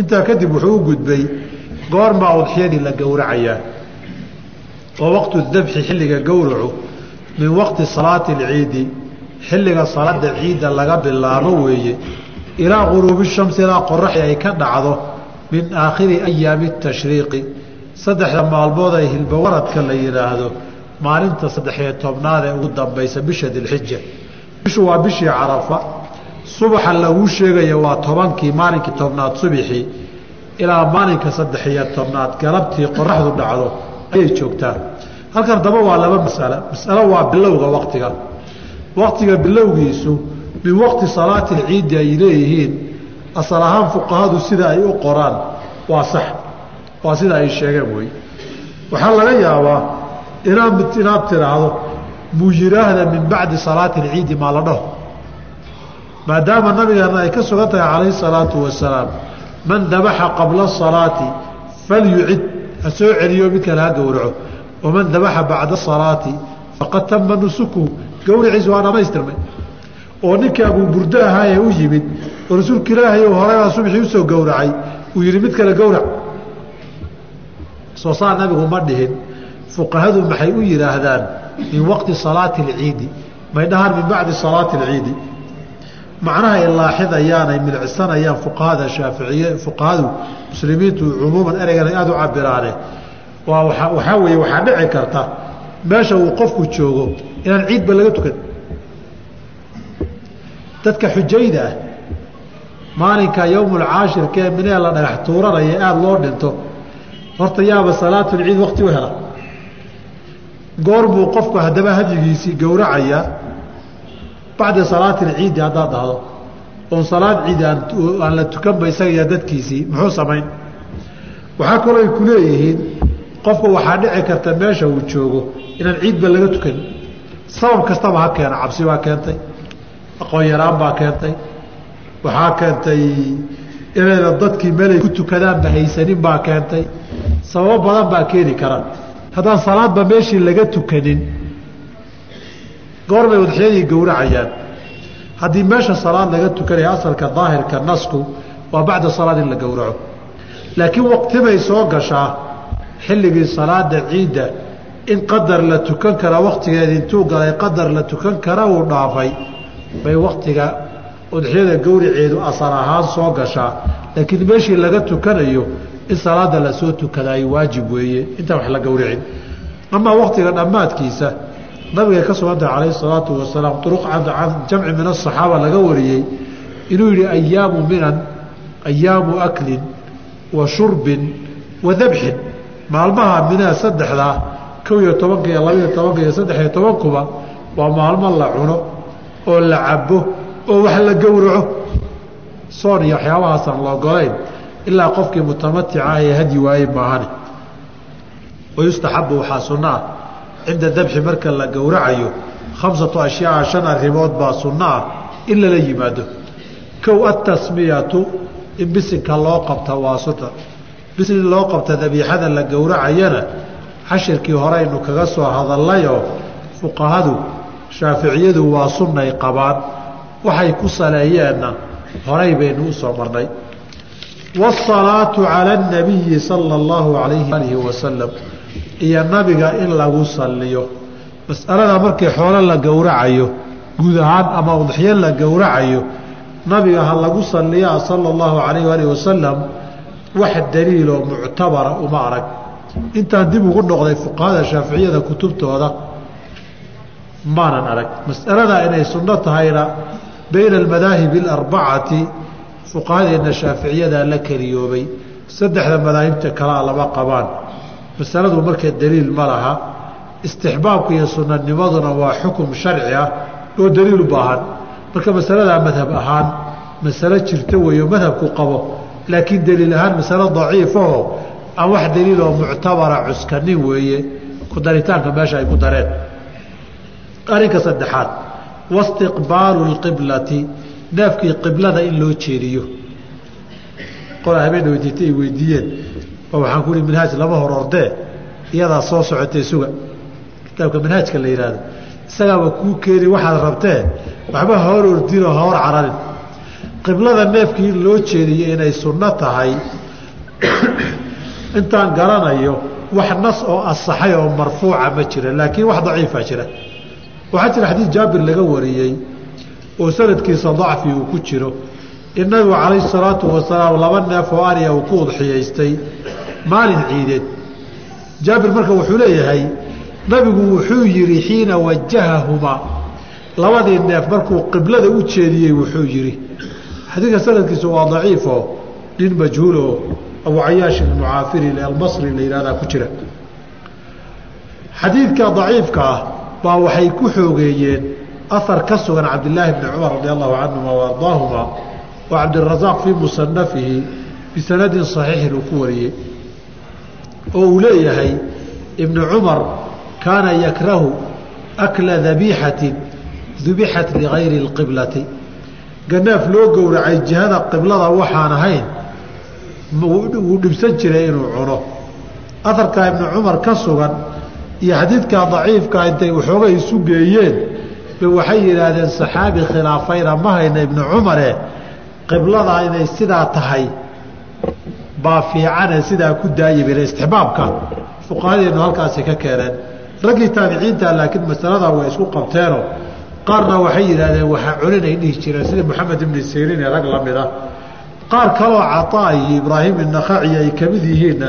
intaa kadib wuxuu u gudbay goormaa udxiyadii la gowracayaa oo waqtu dabxi xilliga gowracu min waqti salaati alciidi xilliga salaada ciidda laga bilaabo weeye ilaa quruubi shamsi ilaa qoraxi ay ka dhacdo min aakhiri ayaami tashriiqi saddexda maalmood ee hilbawaradka la yidhaahdo maalinta saddexiyo tobnaad ee ugu dambaysa bisha dilxija bishu waa bishii carafa subaxa laguu sheegaya waa tobankii maalinkii tobnaad subixii ilaa maalinka saddexiyo tobnaad galabtii qoraxdu dhacdo ayay joogtaa halkan daba waa laba masalo masalo waa bilowga waqtiga. Waqtiga bilowgiisu min waqti salaati alciidi ay leeyihiin. Asal ahaan fuqahadu sida ay u qoraan waa sax waa sida ay sheegeen wey. Waxaa laga yaabaa inaad inaad tiraahdo muu yiraahda min bacdi salaati alciidi maa la dhaho maadaama nabigeena ay ka sugan tahay calayhi salaatu wasalaam man dabaxa qabla salaati falyucid. Ha soo celiyo mid kale ha gowraco. Waman dabaxa bacda salaati faqad tama nusuku gowriciisu waa dhamaystirmay. Oo ninkii abuuburdo ahaa ee u yimid oo rasuulka ilaahay horebaa subxii u soo gowracay uu yihi mid kale gowrac. Soo saa nabigu ma dhihin. Fuqahadu maxay u yidhaahdaan min waqti salaati alciidi may dhahaan min bacdi salaati alciidi macnaha ay laaxidayaan ay milcisanayaan fuqahada shaaficiye fuqahadu muslimiintu cumuuman ereygan ay aada u cabiraane. Waa waxaa weeye waxaa dhici karta meesha uu qofku joogo inaan ciidba laga tukan. Dadka xujayda ah maalinka yowmulcaashirka ee minee la dhagax tuuranaya aada loo dhinto horta yaaba salaatulciid wakti u hela. Goor buu qofku haddaba hadyigiisii gowracayaa bacda salaati alciidi haddaad dhahdo oon salaad ciidi aan la tukanba isaga iyo dadkiisii muxuu samayn waxaa kaloo ay ku leeyihiin qofku waxaa dhici karta meesha uu joogo inaan ciidba laga tukan sabab kastaba ha keena cabsi baa keentay aqoon yaraan baa keentay waxaa keentay inayna dadkii meelay ku tukadaanba haysanin baa keentay sababo badan baa keeni kara haddaan salaadba meeshii laga tukanin goorbay udxiyadii gowracayaan. Haddii meesha salaad laga tukanaya asalka daahirka nasku waa bacda salaad in la gowraco. Laakiin waqtibay soo gashaa xilligii salaada ciidda in qadar la tukan kara waktigeeda intuu galay qadar la tukan kara uu dhaafay. Bay waktiga udxiyada gowriceedu asal ahaan soo gashaa. Laakiin meeshii laga tukanayo in salaada la soo tukadaay waajib weeye. Intaan wax la gowricin amaa waktiga dhammaadkiisa nabigay ka sugantahay calayhi salaatu wasalaam uruq jamci min asaxaaba laga wariyey. Inuu yihi ayaamu minan ayaamu aklin wa shurbin wa dabxin maalmaha minaa saddexdaa kow iyo tobanka iyo labaiyo tobanka iyo saddex iyo tobankuba waa maalmo la cuno oo la cabo oo wax la gowraco. Soon iyo waxyaabahaasaan la ogolayn ilaa qofkii mutamatica ee hadyi waaye maahane wayustaxabu waxaa sunno ah cinda dabxi marka la gowracayo khamsatu ashyaaa shan arrimood baa sunno ah in lala yimaado kow atasmiyatu in bisinka loo qabta waa sunna bisin loo qabta dabiixada la gowracayana cashirkii horeynu kaga soo hadallayoo fuqahadu shaaficiyadu waa sunnay qabaan waxay ku saleeyeenna horay baynu u soo marnay waasalaatu cala anabiyi sala allahu calayhi alihi wasalam iyo nabiga in lagu salliyo. Mas'alada markii xoolo la gowracayo guud ahaan ama udxiyo la gowracayo nabiga ha lagu salliyaa sala allahu calayhi alihi wasalam wax daliiloo muctabara uma arag. Intaan dib ugu noqday fuqahada shaaficiyada kutubtooda maanan arag. Mas'alada inay sunno tahayna bayna almadaahibi alarbacati fuqahadeenna shaaficiyadaa la keliyoobay. Saddexda madaahibta kalaa lama qabaan masaladu marka daliil ma laha istixbaabka iyo sunanimaduna waa xukum sharci ah oo daliil u baahan. Marka masaladaa madhab ahaan masalo jirta weeyo madhabku qabo laakiin daliil ahaan masalo daciifahoo aan wax daliiloo muctabara cuskanin weeye ku daritaanka meesha ay ku dareen. Arrinka saddexaad wastiqbaalu lqiblati neefkii qiblada in loo jeediyo. Qolaa habeen weydiitay ay weydiiyeen waxaan ku ihi manhaaj lama hor ordee iyadaa soo socotay suga. Kitaabka manhaajka la yidhaahdo isagaaba kuu keeni waxaad rabtee waxba hor ordinoo hor cararin. Qiblada neefkii loo jeediyo inay sunno tahay intaan garanayo wax nas oo asaxay oo marfuuca ma jira laakiin wax daciifa jira. Waxaa jira xadiid jaabir laga wariyey oo sanadkiisa dacfi uu ku jiro. In nabigu calayhi salaatu wasalaam laba neef oo ariya uu ku udxiyaystay maalin ciideed. Jaabir marka wuxuu leeyahay nabigu wuxuu yidhi xiina wajahahumaa labadii neef markuu qiblada u jeediyey wuxuu yidhi xadiidka sanadkiisu waa daciifo nin majhuuloo abu cayaash almucaafiri albasri la yihahdaa ku jira. Xadiidka daciifka ah baa waxay ku xoogeeyeen ahar ka sugan cabdilaahi bni cumar radi allahu canhuma wa oo cabdirasaaq fii musanafihi bisanadin saxiixin uu ku wariyey oo uu leeyahay ibnu cumar kaana yakrahu akla dabiixatin dubixat ligayri اlqiblati ganeef loo gowracay jihada qiblada waxaan ahayn wuu dhibsan jiray inuu cuno. Aharkaa ibnu cumar ka sugan iyo xadiidkaa daciifka intay waxoogay isu geeyeen ba waxay yidhaahdeen saxaabi khilaafayna ma hayna ibnu cumare qibladaa inay sidaa tahay baa fiicane sidaa ku daayibina istixbaabka. Fuqahadeennu halkaasi ka keeneen. Raggii taabiciinta laakiin masaladaa way isku qabteenoo qaarna waxay yidhaahdeen waxaa culinay dhihi jireen. Sida moxamed ibni siriin ee rag la mid ah qaar kaloo cataa iyo ibraahim inakhaci ay ka mid yihiinna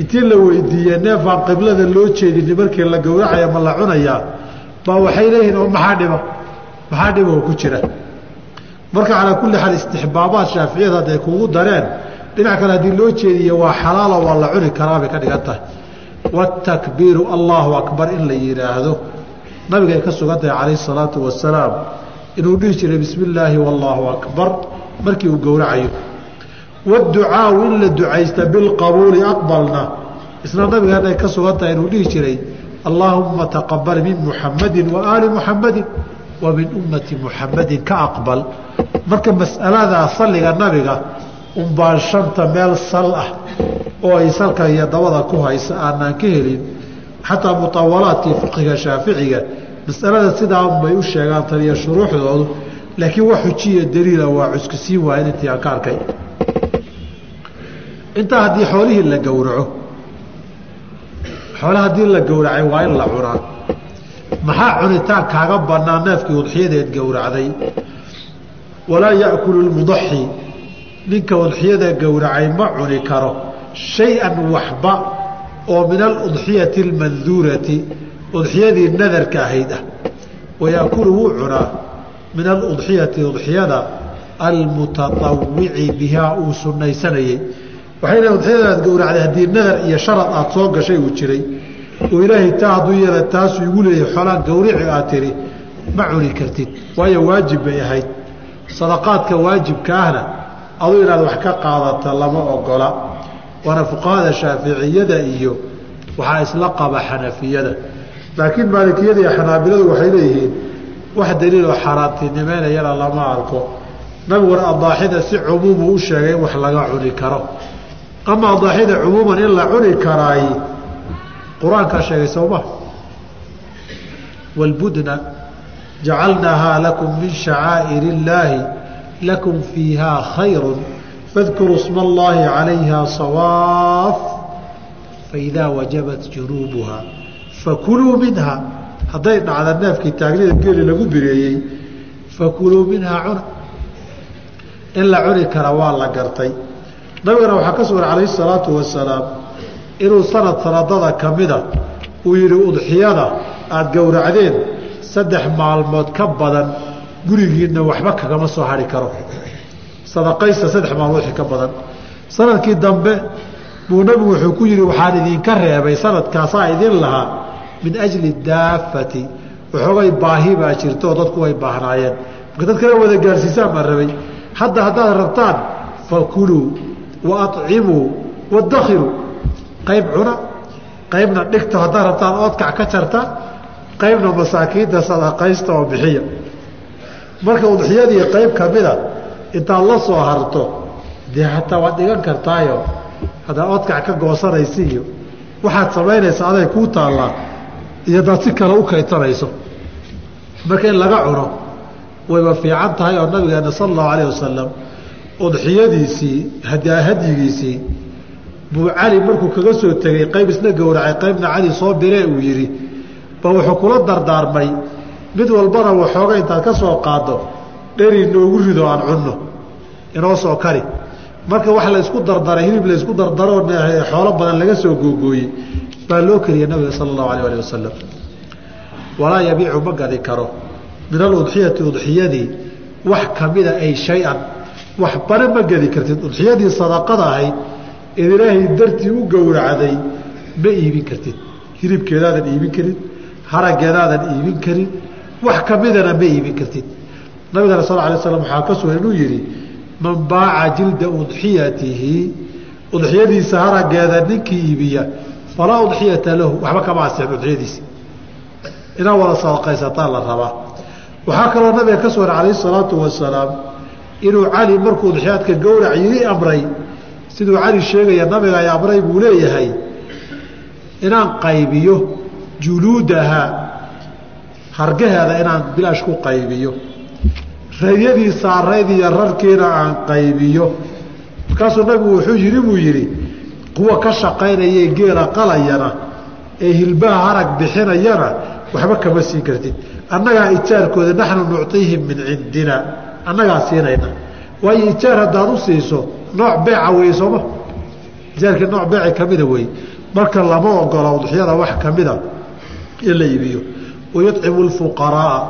intii la weydiiyey neefaan qiblada loo jeedini markii la gowracaya ma la cunayaa baa waxay leeyihiin oo maxaa dhiba maxaa dhiba oo ku jira? Marka calaa kulli xaal istixbaabaad shaaficiyada hadday kuugu dareen dhinac kale haddii loo jeediye waa xalaalo waa la cuni karaa bay ka dhigan tahay watakbiiru allahu akbar in la yidhaahdo nabigay ka sugan tahay calayhi salaatu wasalaam inuu dhihi jiray bismi illaahi wallaahu akbar. Markii uu gowracayo. Waducaau in la ducaysta bilqabuuli aqbalna. Isna nabigeenay ka sugan tahay inuu dhihi jiray allaahumma taqabal min muxamadin wa aali muxamadin wa min ummati muxamadin ka aqbal. Marka mas'aladaa salliga nabiga unbaan shanta meel sal ah oo ay salka iyo dabada ku haysa aanaan ka helin. Xataa mutawalaadkii fiqiga shaaficiga masalada sidaa unbay u sheegaan taniyo shuruuxdoodu. Laakiin wax xujiya daliila waa cuskusiin waayen intii ka arkay. Intaa haddii xoolihii la gowraco xoole haddii la gowracay waa in la cunaa. Maxaa cunitaan kaaga bannaa neefkii udxiyadeed gowracday? Walaa yaakulu lmudaxi ninka udxiyada gowracay ma cuni karo shay-an waxba oo min aludxiyati almanduurati udxiyadii nadarka ahayd ah. Wayaakulu wuu cunaa min aludxiyati udxiyada almutatawici bihaa uu sunnaysanayey waxay leeyn udxiyadaad gowracday haddii nadar iyo sharad aad soo gashay uu jiray oo ilaahay taa hadduu yara taasuu igu leeyahay xoolaan gowrici aad tidhi ma cuni kartid. Waayo waajib bay ahayd. Sadaqaadka waajibka ahna aduu inaad wax ka qaadata lama ogola. Waana fuqahada shaaficiyada iyo waxaa isla qaba xanafiyada. Laakiin maalikiyada iyo xanaabiladu waxay leeyihiin wax daliiloo xaaraantinimeynayana lama arko. Nabiguna adaaxida si cumuumu u sheegay wax laga cuni karo. Ama adaaxida cumuuman in la cuni karaay qur'aankaa sheegay sooma wاlbudna jacalnaahaa lakum min shacaa'ir illaahi lakum fiihaa khayru fadkuruu sma allaahi calayha sawaaf faidaa wajabat junuubuha fakuluu minha hadday dhacda neefkii taagnida geeli lagu bireeyey fakuluu minhaa cuna in la cuni kara waa la gartay nabigana waxaa ka sugan calayhi salaatu wasalaam inuu sanad sanadada ka mida uu yidhi udxiyada aada gowracdeen saddex maalmood ka badan gurigiinna waxba kagama soo hari karo. Sadaqaysta saddex maalmood ka badan. Sanadkii dambe buu nabigu wuxuu ku yidhi waxaan idinka reebay sanadkaasaa idin lahaa min ajli daafati. Waxoogay baahi baa jirto oo dadku way baahnaayeen. Marka dad kala wada gaarsiisaan baan rabay hadda haddaad rabtaan fakuluu wa acimuu qayb cuna qaybna dhigta haddaad rabtaan oodkac ka jarta. Qaybna masaakiinta sadaqaysta oo bixiya marka udxiyadii qayb ka mida intaad la soo harto dee hataa waad dhigan kartaayo. Haddaad oodkac ka goosanaysa iyo waxaad samaynaysa aday kuu taallaa iyo hadaad si kale u kaytanayso. Marka in laga cuno wayba fiican tahay oo nabigeena sala allahu alayh wasalam udxiyadiisii hadyigiisii buu cali markuu kaga soo tegey qayb isna gowracay qaybna cali soo biree uu yidhi ba wuxuu kula dardaarmay mid walbana waxooga intaad ka soo qaaddo dheri noogu rido aan cunno inoo soo kari. Marka wax laysku dardaray hilib laysku dardaroo xoolo badan laga soo googooyey baa loo keliya nabiga sala allahu alayh ali wasalam walaa yabiicu ma gadi karo. Min aludxiyati udxiyadii wax kamida ay shay-an wax ma gedi kartid. Udxiyadii sadaqada ahayd eed ilaahay dartii u gowracday ma iibin kartid. Hilibkeedaadan iibin karin haraggeedaadan iibin karin wax kamidana ma iibin kartid. Nabigana sal alay slam waxaa ka sugan inuu yidhi man baaca jilda udxiyatihi udxiyadiisa haraggeeda ninkii iibiya falaa udxiyata lahu waxba kama asixin udxiyadiisi inaad wada sadaqaysataa la rabaa. Waxaa kaloo nabiga ka sugan calayhi salaatu wasalaam inuu cali markuu udxiyaadka gowrac yii amray siduu cali sheegaya nabiga ay amray buu leeyahay inaan qaybiyo juluudaha hargaheeda inaan bilaash ku qaybiyo. Rayadii saarayd iyo rarkiina aan qaybiyo. Markaasuu nabigu wuxuu yidhi buu yidhi kuwa ka shaqaynayee geela qalayana ee hilbaha harag bixinayana waxba kama siin kartid. Annagaa ijaarkooda naxnu nucطiihim min cindina annagaa siinayna. Waayo ijaar haddaad u nooc beeca weeye sooma ijaarkii nooc beeci kamida weeye. Marka lama ogola udxiyada wax kamida in la iibiyo wayucimu lfuqaraaa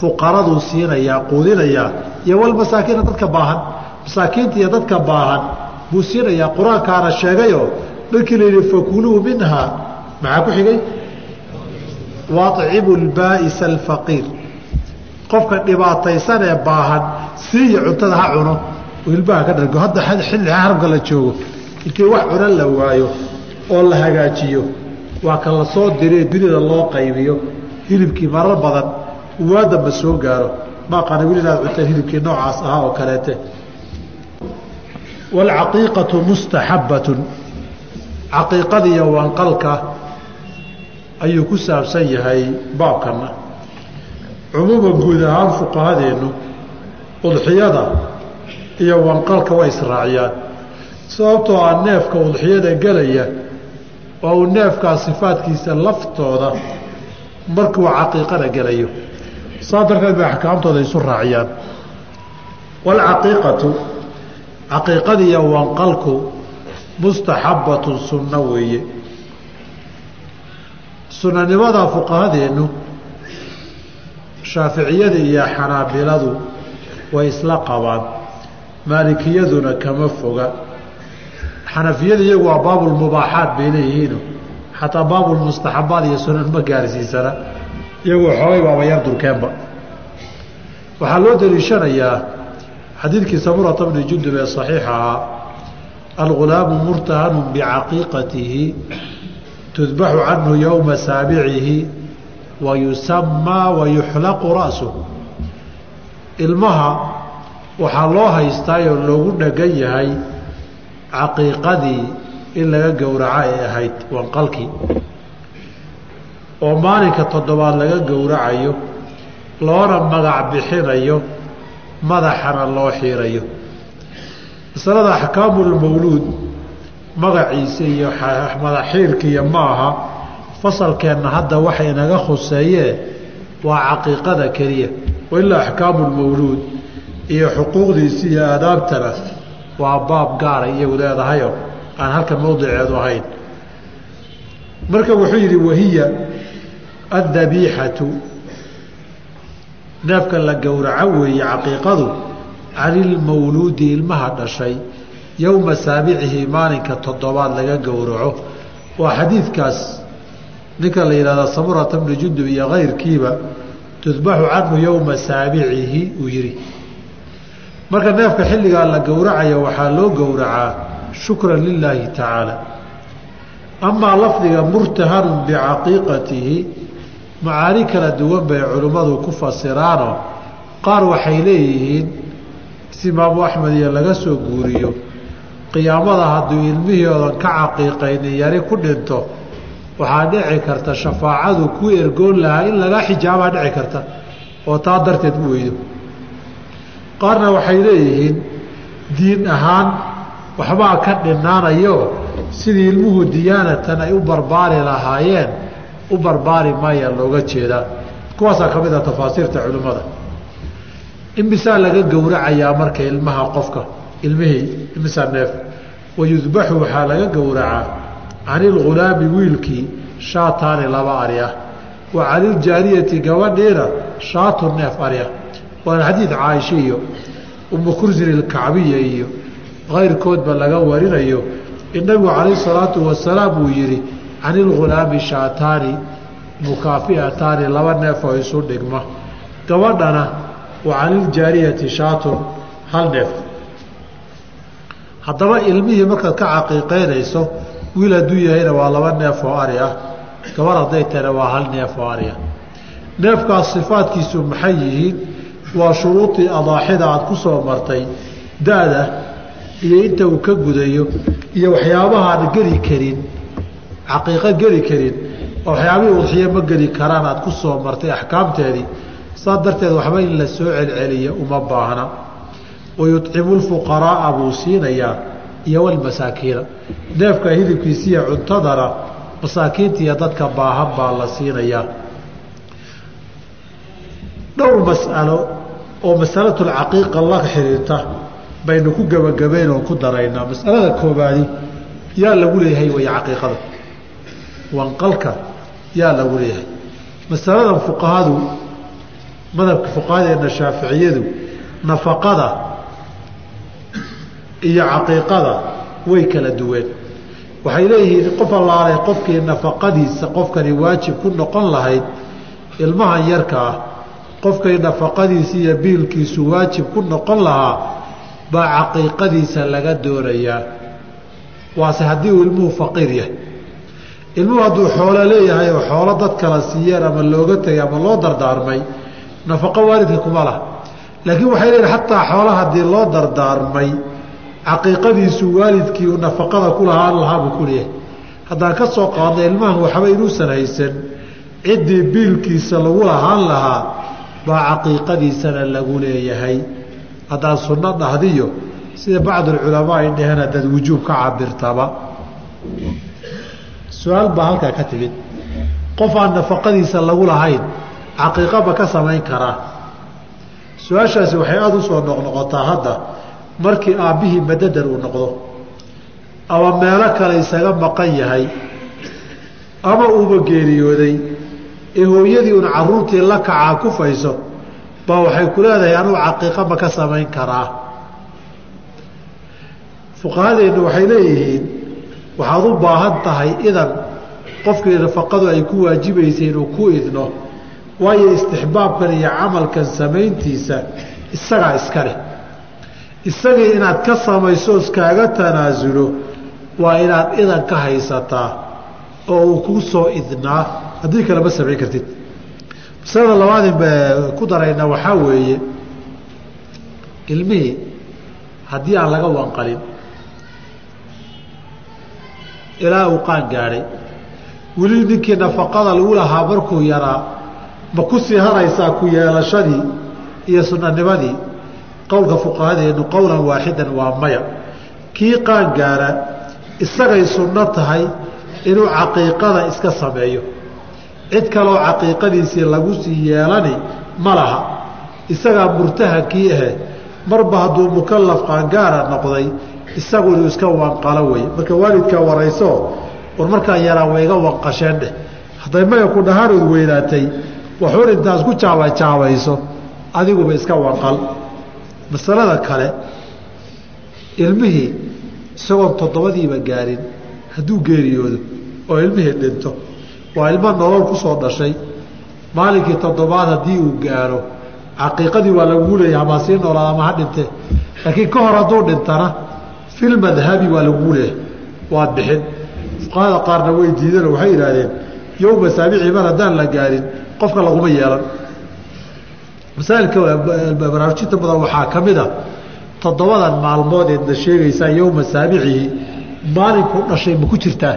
fuqaraduu siinayaa quudinayaa iyo walmasaakiina dadka baahan masaakiinta iyo dadka baahan buu siinayaa qur'aankaana sheegayoo markii la yidhi fakuluu minhaa maxaa ku xigay wacimu lbaa'isa alfaqiir qofka dhibaataysan ee baahan siiya cuntada ha cuno oo hilbaha ka dhargo hadda xilli xarabka la joogo intii wax cunan la waayo oo la hagaajiyo waa ka la soo diree dunida loo qaybiyo hilibkii marar badan waa damba soo gaaro. Maaqana weli inaad cunteen hilibkii noocaas ahaa oo kaleete. Waalcaqiiqatu mustaxabbatun. Caqiiqadiiyo wanqalka ayuu ku saabsan yahay baabkana cumuuman guud ahaan fuqahadeennu udxiyada iyo wanqalka way israaciyaan. Sababtoo ah neefka udxiyada gelaya waa uu neefkaa sifaadkiisa laftooda markuu caqiiqada gelayo. Saa darteed bay axkaamtooda isu raaciyaan. Waalcaqiiqatu caqiiqadiiyo wanqalku mustaxabbatun sunno weeye. Sunanimada fuqahadeennu shaaficiyada iyo xanaabiladu way isla qabaan. Maalikiyaduna kama foga. Xanafiyada iyagu waa bay leeyihiino xataa baabulmustaxabaad iyo sunan ma gaarsiisana. Iyagu xoogay baaba yar durkeenba. Waxaa loo daliishanayaa xadiidkii samurata bni jundub ee saxiixa ahaa algulaamu murtahanu bicaqiiqatihi tudbaxu canhu yowma saabicihi wa yusamaa wa yuxlaqu ra'su ilmaha waxaa loo haystaayoo loogu dhagan yahay caqiiqadii in laga gowraco ay ahayd wanqalkii. Oo maalinka toddobaad laga gowracayo loona magac bixinayo madaxana loo xiirayo. Masalada axkaamulmawluud magaciisa iyo madaxiirkiiyo ma aha fasalkeenna hadda waxay naga khuseeyee waa caqiiqada keliya. Wailaa axkaamulmawluud iyo xuquuqdiisi iyo aadaabtana waa baab gaara iyagu leedahayo aan halkan mawdiceedu ahayn. Marka wuxuu yidhi wahiya addabiixatu. Neefka la gowraco weeye caqiiqadu canilmawluudi ilmaha dhashay. Yowma saabicihi maalinka toddobaad laga gowraco. Waa xadiidkaas ninka la yidhahda samurata bni jundub iyo kayrkiiba tudbaxu canhu yowma saabicihi uu yidhi. Marka neefka xilligaa la gowracayo waxaa loo gowracaa shukran lilaahi tacaala. Amaa lafdiga murtahanun bicaqiiqatihi macaani kala duwan bay culimmadu ku fasiraanoo qaar waxay leeyihiin si imaamu axmed iyo laga soo guuriyo qiyaamada hadduu ilmihii oodan ka caqiiqaynin yari ku dhinto waxaa dhici karta shafaacadu ku ergoon lahaa in laga xijaabaa dhici karta oo taa darteed u weydo. Qaarna waxay leeyihiin diin ahaan waxbaa ka dhinaanayo sidii ilmuhu diyaanatan ay u barbaari lahaayeen u barbaari maaya looga jeedaa kuwaasaa ka mid ah tafaasiirta culimmada. Imisaa laga gowracayaa marka ilmaha qofka ilmihii imisaa neef. Wayudbaxu waxaa laga gowracaa cani ilghulaami wiilkii shaataani laba ari ah wa caniljaariyati gabadhiina shaatu neef ari ah xadiid caaisha iyo umu ilkacbiya iyo kayrkoodba laga warinayo. In nabigu calayh salaatu wasalaam uu yihi can ilghulaami shaataani mukaafiataani laba neef oo isu dhigma. Gabadhana wa caniljaariyati shaatun hal neef. Haddaba ilmihii markaad ka caqiiqeynayso wiil hadduu yahayna waa laba neef oo ari ah. Gabar hadday tahayna waa hal neef oo ari ah. Neefkaas sifaadkiisu maxay yihiin? Waa shuruudii adaaxida aad ku soo martay. Da-da iyo inta uu ka gudayo iyo waxyaabahaan geli karin caqiiqo geli karin waxyaabihii udxiyo ma geli karaan aad ku soo martay axkaamteedii saas darteed waxba in la soo celceliya uma baahna. Wayucimu lfuqaraaa buu siinayaa iyo walmasaakiina neefka hilibkiisiiya cuntadana masaakiinta iyo dadka baahan baa la siinayaa. Dhowr mas'alo oo masalatulcaqiiqa la xiriirta baynu ku gebagabeyn oo ku daraynaa masalada koobaadi yaa lagu leeyahay way caqiiqada. Wanqalka yaa lagu leeyahay. Masaladan fuqahadu madhabka fuqahadeena shaaficiyadu nafaqada iyo caqiiqada way kala duween waxay leeyihiin qof allaalay qofkii nafaqadiisa qofkani waajib ku noqon lahayd ilmahan yarka ah qofkay nafaqadiisa iyo biilkiisu waajib ku noqon lahaa baa caqiiqadiisa laga doonayaa waase haddii uu ilmuhu faqiir yahay. Ilmuhu hadduu xoolo leeyahay oo xoolo dad kala siiyeen ama looga tegay ama loo dardaarmay nafaqo waalidka kuma laha. Laakiin waxay leeyihiin xataa xoola haddii loo dardaarmay caqiiqadiisu waalidkii uu nafaqada ku lahaan lahaa buu ku leeyahay. Haddaan ka soo qaadna ilmahan waxba inuusan haysan ciddii biilkiisa lagu lahaan lahaa baa caqiiqadiisana lagu leeyahay haddaan sunno dhahdiyo sida bacdulculamaa ay dhaheen haddaad wujuub ka cabirtaba su'aal baa halkaa ka timid. Qof aan nafaqadiisa lagu lahayn caqiiqaba ka samayn karaa su'aashaasi waxay aada u soo noqnoqotaa hadda markii aabbihii madadar uu noqdo. Ama meelo kale isaga maqan yahay ama uuba geeriyooday ee hooyadii un caruurtii la kacaa kufayso baa waxay ku leedahay anugu caqiiqaba ka samayn karaa fuqahadeennu waxay leeyihiin waxaad u baahan tahay idan qofkii nafaqadu ay ku waajibaysay inuu ku idno waayo istixbaabkan iyo camalkan samayntiisa isagaa iska leh. Isagii inaad ka samayso iskaaga tanaasulo waa inaad idan ka haysataa oo uu kuu soo idnaa haddii kale ma samayn kartid masalada labaadin ba ku darayna waxaa weeye ilmihii haddii aan laga wanqalin ilaa uu qaan gaadhay weli ninkii nafaqada lagu lahaa markuu yaraa ma ku sii haraysaa ku yeelashadii iyo sunanimadii qowlka fuqahadeenu qowlan waaxidan waa maya. Kii qaan gaara isagay sunno tahay inuu caqiiqada iska sameeyo cid kaloo caqiiqadiisii lagu sii yeelani ma laha. Isagaa murtahankii ahe marba hadduu mukalaf qaangaara noqday isagu inuu iska wanqalo wey marka waalidkaa warayso war markaan yaraa wayga wanqasheen dheh. Hadday maya ku dhahaanood weynaatay waxuun intaas ku jaabajaabayso adiguba iska wanqal. Masalada kale ilmihii isagoon toddobadiiba gaarin hadduu geeriyoodo oo ilmihii dhinto waa ilmo nolol ku soo dhashay. Maalinkii toddobaad haddii uu gaaro caqiiqadii waa lagugu leeyahay amaa sii noolaad ama ha dhintee. Laakiin ka hor hadduu dhintana filmadhabi waa lagugu leeyahay waad bixin. Fuqahada qaarna way diideen oo waxay yidhaahdeen yowma saabicii mar haddaan la gaarin qofka laguma yeelan. Masaailka baraarujinta badan waxaa ka mid a toddobadan maalmood eedna sheegaysaa yowma saabicihi maalinkuu dhashay ma ku jirtaa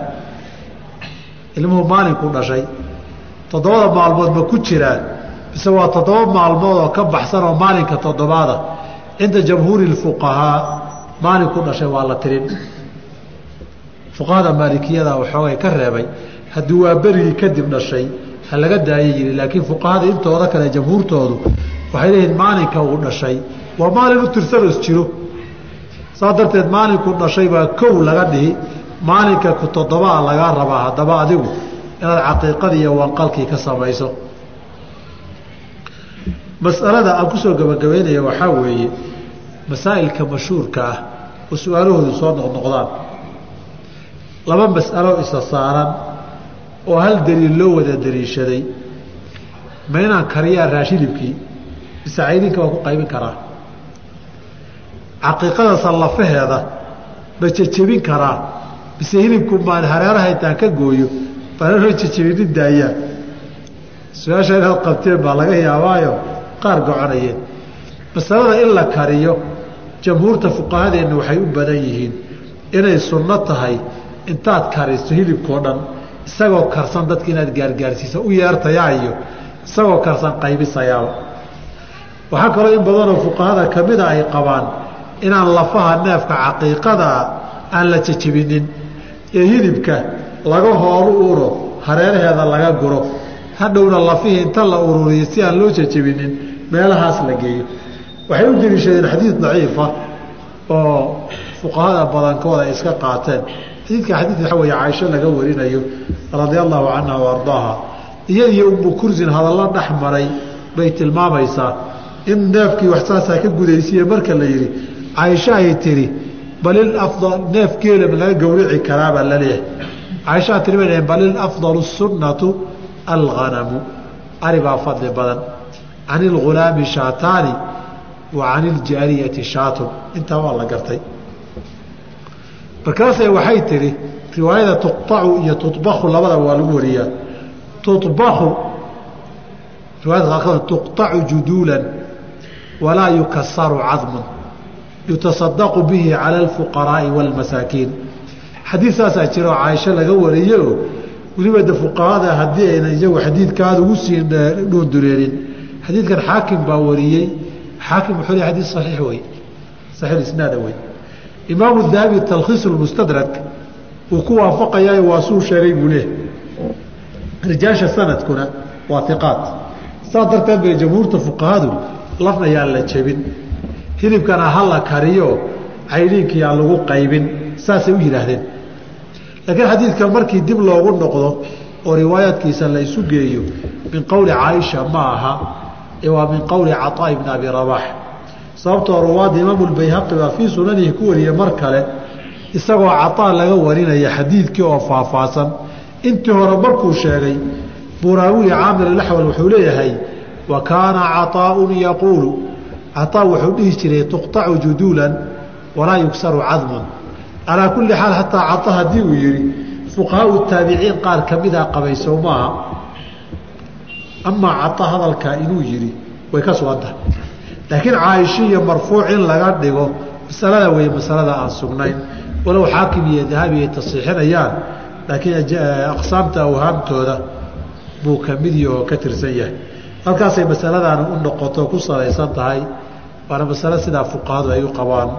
ilmuhu maalinkuu dhashay. Toddobada maalmood ma ku jiraan. Mise waa toddoba maalmood oo ka baxsan oo maalinka toddobaada. Cinda jamhuuri اfuqahaa maalin ku dhashay waa la tirin. Fuqahada maalikiyada waxoogay ka reebay haddii waa berigii kadib dhashay ha laga daaya yiri laakiin fuqahada intooda kale jamhuurtoodu waxay leeyihiin maalinka uu dhashay waa maalin u tirsanos jiro. Saa darteed maalinku dhashay baa kow laga dhihi maalinka ku toddobaa lagaa rabaa haddaba adigu inaad caqiiqadii iyo wanqalkii ka samayso. Masalada aan ku soo gabagabaynaya waxaa weeye masaa'ilka mashhuurka ah oo su'aalahoodu soo noqnoqdaan laba mas'alo isa saaran oo hal daliil loo wada daliishaday ma inaan kariyaa raashilibkii mise cayninka waa ku qaybin karaa? Caqiiqada sallafaheeda ma jejebin karaa mise hilibku maan hareeraha intaan ka gooyo baananoo jejebinin daayaa su'aasha inaad qabteen baa laga yaabaayo qaar goconayeen masalada in la kariyo jamhuurta fuqahadeenna waxay u badan yihiin inay sunno tahay intaad kariso hilibkao dhan isagoo karsan dadka inaad gaargaarsiisa u yeertayaa iyo isagoo karsan qaybisayaaba waxaa kaloo in badanoo fuqahada ka mida ay qabaan inaan lafaha neefka caqiiqadaa aan la jejebinin ee hilibka laga hoolu uro hareeraheeda laga guro. Hadhowna lafihii inta la ururiyo si aan loo jejebinin meelahaas la geeyo. Waxay u deliishadeen xadiid daciifa oo fuqahada badankooda ay iska qaateen. Xadiidka xadiid waxaa weeye caaisho laga warinayo radia allahu canha wa ardaaha. Iyad iyo ummu kursin hadallo dhex maray bay tilmaamaysaa. In neefkii wax saasaa ka gudaysiiye marka la yidhi caaisho ay tidhi balil afdal neef geela laga gowrici karaabaa la leeyahay. Caaishaa tiri bay dhaheen balil afdalu sunnatu alghanamu. Ari baa fadli badan. Can ilghulaami shaataani wa can iljaariyati shaatun. Intaa waa la gartay. Markaasee waxay tidhi riwaayada tuqacu iyo tubaku labadaba waa lagu wariyaa. Tubaku riwaayada qaarkood tuqطacu juduulan walaa yukasaru cadmun yutasadaqu bihi cala alfuqaraa'i wاlmasaakiin xadiid saasaa jira oo caaisho laga wariye oo weliba de fuqahada haddii ayna iyagu xadiidkaada ugu sii dhuundureerin xadiidkan xaakim baa wariyey. Xaakim wuxuu le xadiid saxiix wey saxiix isnaada wey imaamu dahabi talkhiis lmustadrak uu ku waafaqayaa waa sheegay buu leehay rijaasha sanadkuna waa iqaat saas darteed bay jamhuurta fuqahadu lafna yaan la jebin hilibkana ha la kariyo caydiinka yaan lagu qaybin saasay u yidhaahdeen laakiin xadiidkan markii dib loogu noqdo oo riwaayaadkiisa la isu geeyo min qowli caaisha ma aha ee waa min qowli caطaa ibni abi rabaax sababtoo ruwaadda imaamu lbayhaqi baa fii sunanihi ku wariyey mar kale isagoo caطaa laga warinaya xadiidkii oo faahfaahsan intii hore markuu sheegay buraawili caamir alaxwal wuxuu leeyahay wa kaana caطaaءun yaquulu cataa wuxuu dhihi jiray tuqطacu juduulan walaa yugsaru cadmun. Calaa kulli xaal hataa cata haddii uu yihi fuqahaau taabiciin qaar ka midaa qabay sow maaha. Amaa cata hadalkaa inuu yihi way ka sugantahay laakiin caaisho iyo marfuuc in laga dhigo masalada wey masalada aan sugnayn walow xaakim iyo dahabi ay tasiixinayaan laakiin eh, aqsaamta awhaamtooda buu ka mid yaho ka tirsan yahay. Halkaasay masaladaanu u noqoto ku salaysan tahay waana masale sidaa fuqahadu ay u qabaan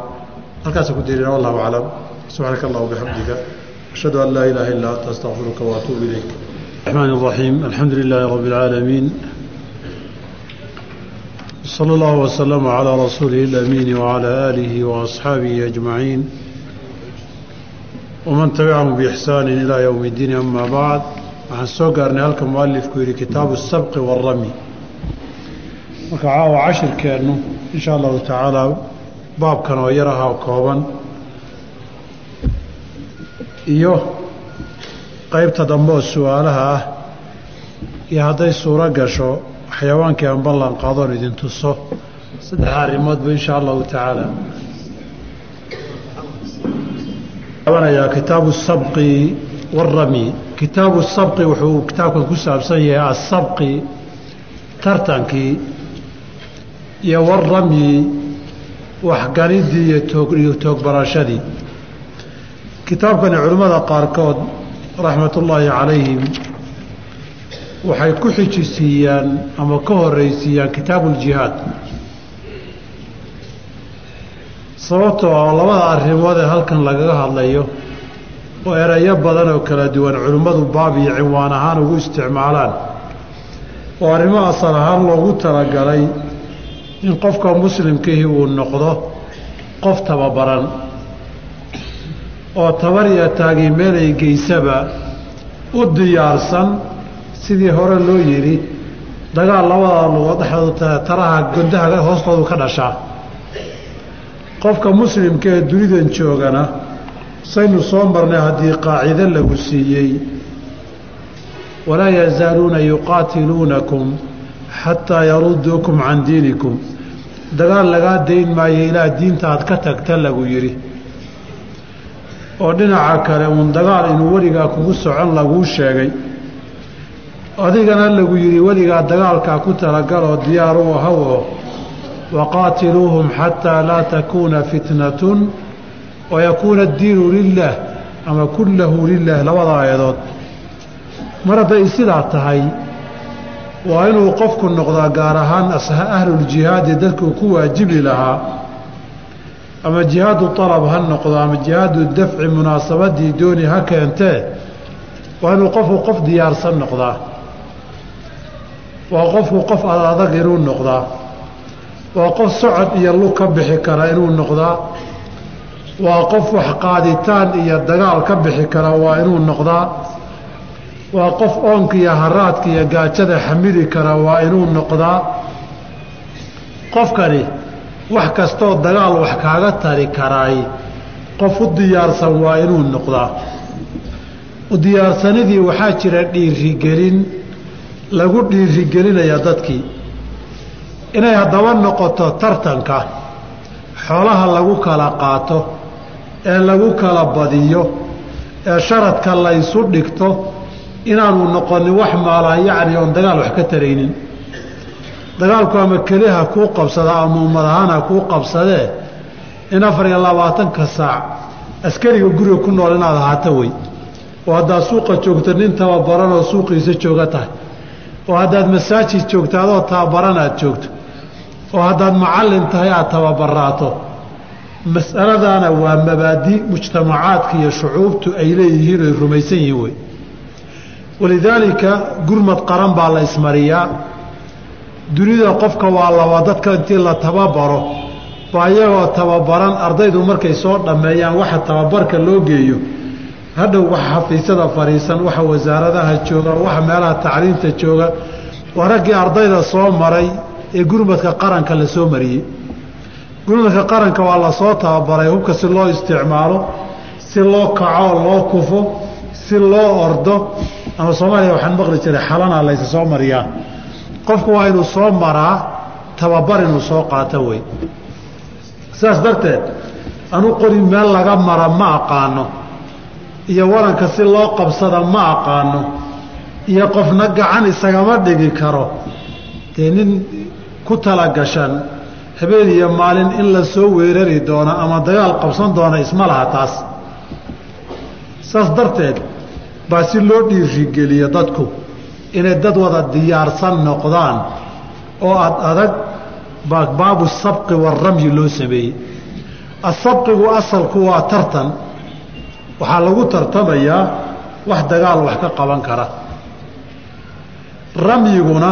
halkaasa ku dirina wallahu aclam subxaanaka allah bixamdika ashhadu an laa ilaaha illaa anta astaqfiruka waatuubu ilayk الرحمن الرحيم الحمد لله رب العالمين صلى الله وسلم على رسوله الأمين وعلى آله وأصحابه أجمعين ومن تبعهم بإحسان إلى يوم الدين أما بعد waxaan soo gaarnay halka mualifku yihi kitaabu الsabqi wالrami marka caawa cashirkeennu in sha allahu tacaala baabkan oo yar aha kooban iyo qeybta dambe oo su'aalaha ah iyo hadday suuro gasho xayawaankii aan ballan qaadoon idin tuso saddex arrimoodba in sha allahu tacaala abanayaa kitaabu sabqi wاrami kitaabu sabqi wuxuu kitaabkan ku saabsan yahay asabqi tartankii iyo waramyi waxganidii iyo toog toogbarashadii. Kitaabkani culimmada qaarkood raxmatullaahi calayhim waxay ku xijisiiyaan ama ka horeysiiyaan kitaabu uljihaad sababtoo oo labada arrimood ee halkan lagaga hadlayo oo erayo badan oo kala duwan culimmadu baab iyo cinwaan ahaan ugu isticmaalaan. Oo arrimo asal ahaan loogu talagalay in qofka muslimkihii uu noqdo qof tababaran oo tabar iyo taagi meelay geysaba u diyaarsan sidii hore loo yidhi dagaal labada lugood dhexdooda taraha gondaha hoostoodu ka dhashaa qofka muslimka ee dunidan joogana saynu soo marnay haddii qaacido lagu siiyey walaa yazaaluuna yuqaatiluunakum xataa yaruduukum can diinikum. Dagaal lagaa dayn maayo ilaa diinta aad ka tagta lagu yidhi. Oo dhinaca kale uun dagaal inuu weligaa kugu socon laguu sheegay. Adigana lagu yidhi weligaa dagaalkaa ku talagaloo diyaar u ahaw oo waqaatiluuhum xataa laa takuuna fitnatun wayakuuna addiinu lilah ama kullahu lilah labada aayadood. Mar hadday sidaa tahay waa inuu qofku noqdaa gaar ahaan ahluljihaadi dadkuu ku waajibi lahaa ama jihaadu alab ha noqdo ama jihaadu dafci munaasabadii dooni ha keentee waa inuu qofku qof diyaarsan noqdaa. Waa qofku qof adadag inuu noqdaa. Waa qof socod iyo lug ka bixi kara inuu noqdaa. Waa qof wax qaaditaan iyo dagaal ka bixi kara waa inuu noqdaa waa qof oonka iyo haraadka iyo gaajada xamili kara waa inuu noqdaa qofkani wax kastoo dagaal wax kaaga tari karaay qof u diyaarsan waa inuu noqdaa. U diyaarsanidii waxaa jira dhiirigelin lagu dhiirigelinaya dadkii inay haddaba noqoto tartanka xoolaha lagu kala qaato ee lagu kala badiyo ee sharadka laysu dhigto inaanu noqonin wax maalaa yacni oon dagaal wax ka taraynin. Dagaalku ama keliha kuu qabsada ama ummad ahaan ha kuu qabsadee in afar iyo labaatanka saac askariga guriga ku nool inaad ahaato wey. Oo haddaad suuqa joogto nin tababaran oo suuqiisa jooga tahay. Oo haddaad masaajid joogto adoo tababaran aad joogto. Oo haddaad macallin tahay aad tababaraato mas'aladaana waa mabaadi mujtamacaadka iyo shucuubtu ay leeyihiin oy rumaysan yihiin wey walidaalika gurmad qaran baa la ismariyaa. Dunida qofka waa laba dadka intii la tababaro baa iyagoo tababaran ardaydu markay soo dhammeeyaan waxa tababarka loo geeyo. Hadhow waxa xafiisyada fadhiisan waxa wasaaradaha jooga waxa meelaha tacliinta jooga waa raggii ardayda soo maray ee gurmadka qaranka la soo mariyey. Gurmadka qaranka waa la soo tababaray hubka si loo isticmaalo si loo kaco loo kufo si loo ordo ama soomaaliya waxaan maqli jiray xalana laysa soo mariyaa. Qofku waa inuu soo maraa tababar inuu soo qaato wey. Sidaas darteed anu qori meel laga mara ma aqaano. Iyo waranka si loo qabsada ma aqaano. Iyo qofna gacan isagama dhigi karo. Dee nin ku talagashan habeen iyo maalin in la soo weerari doono ama dagaal qabsan doona isma laha taas. Saas darteed baa si loo dhiirigeliyo dadku inay dad wada diyaarsan noqdaan oo ad adag baa baabu sabqi waaramyi loo sameeyey. Asabqigu asalku waa tartan. Waxaa lagu tartamayaa wax dagaal wax ka qaban kara. Ramyiguna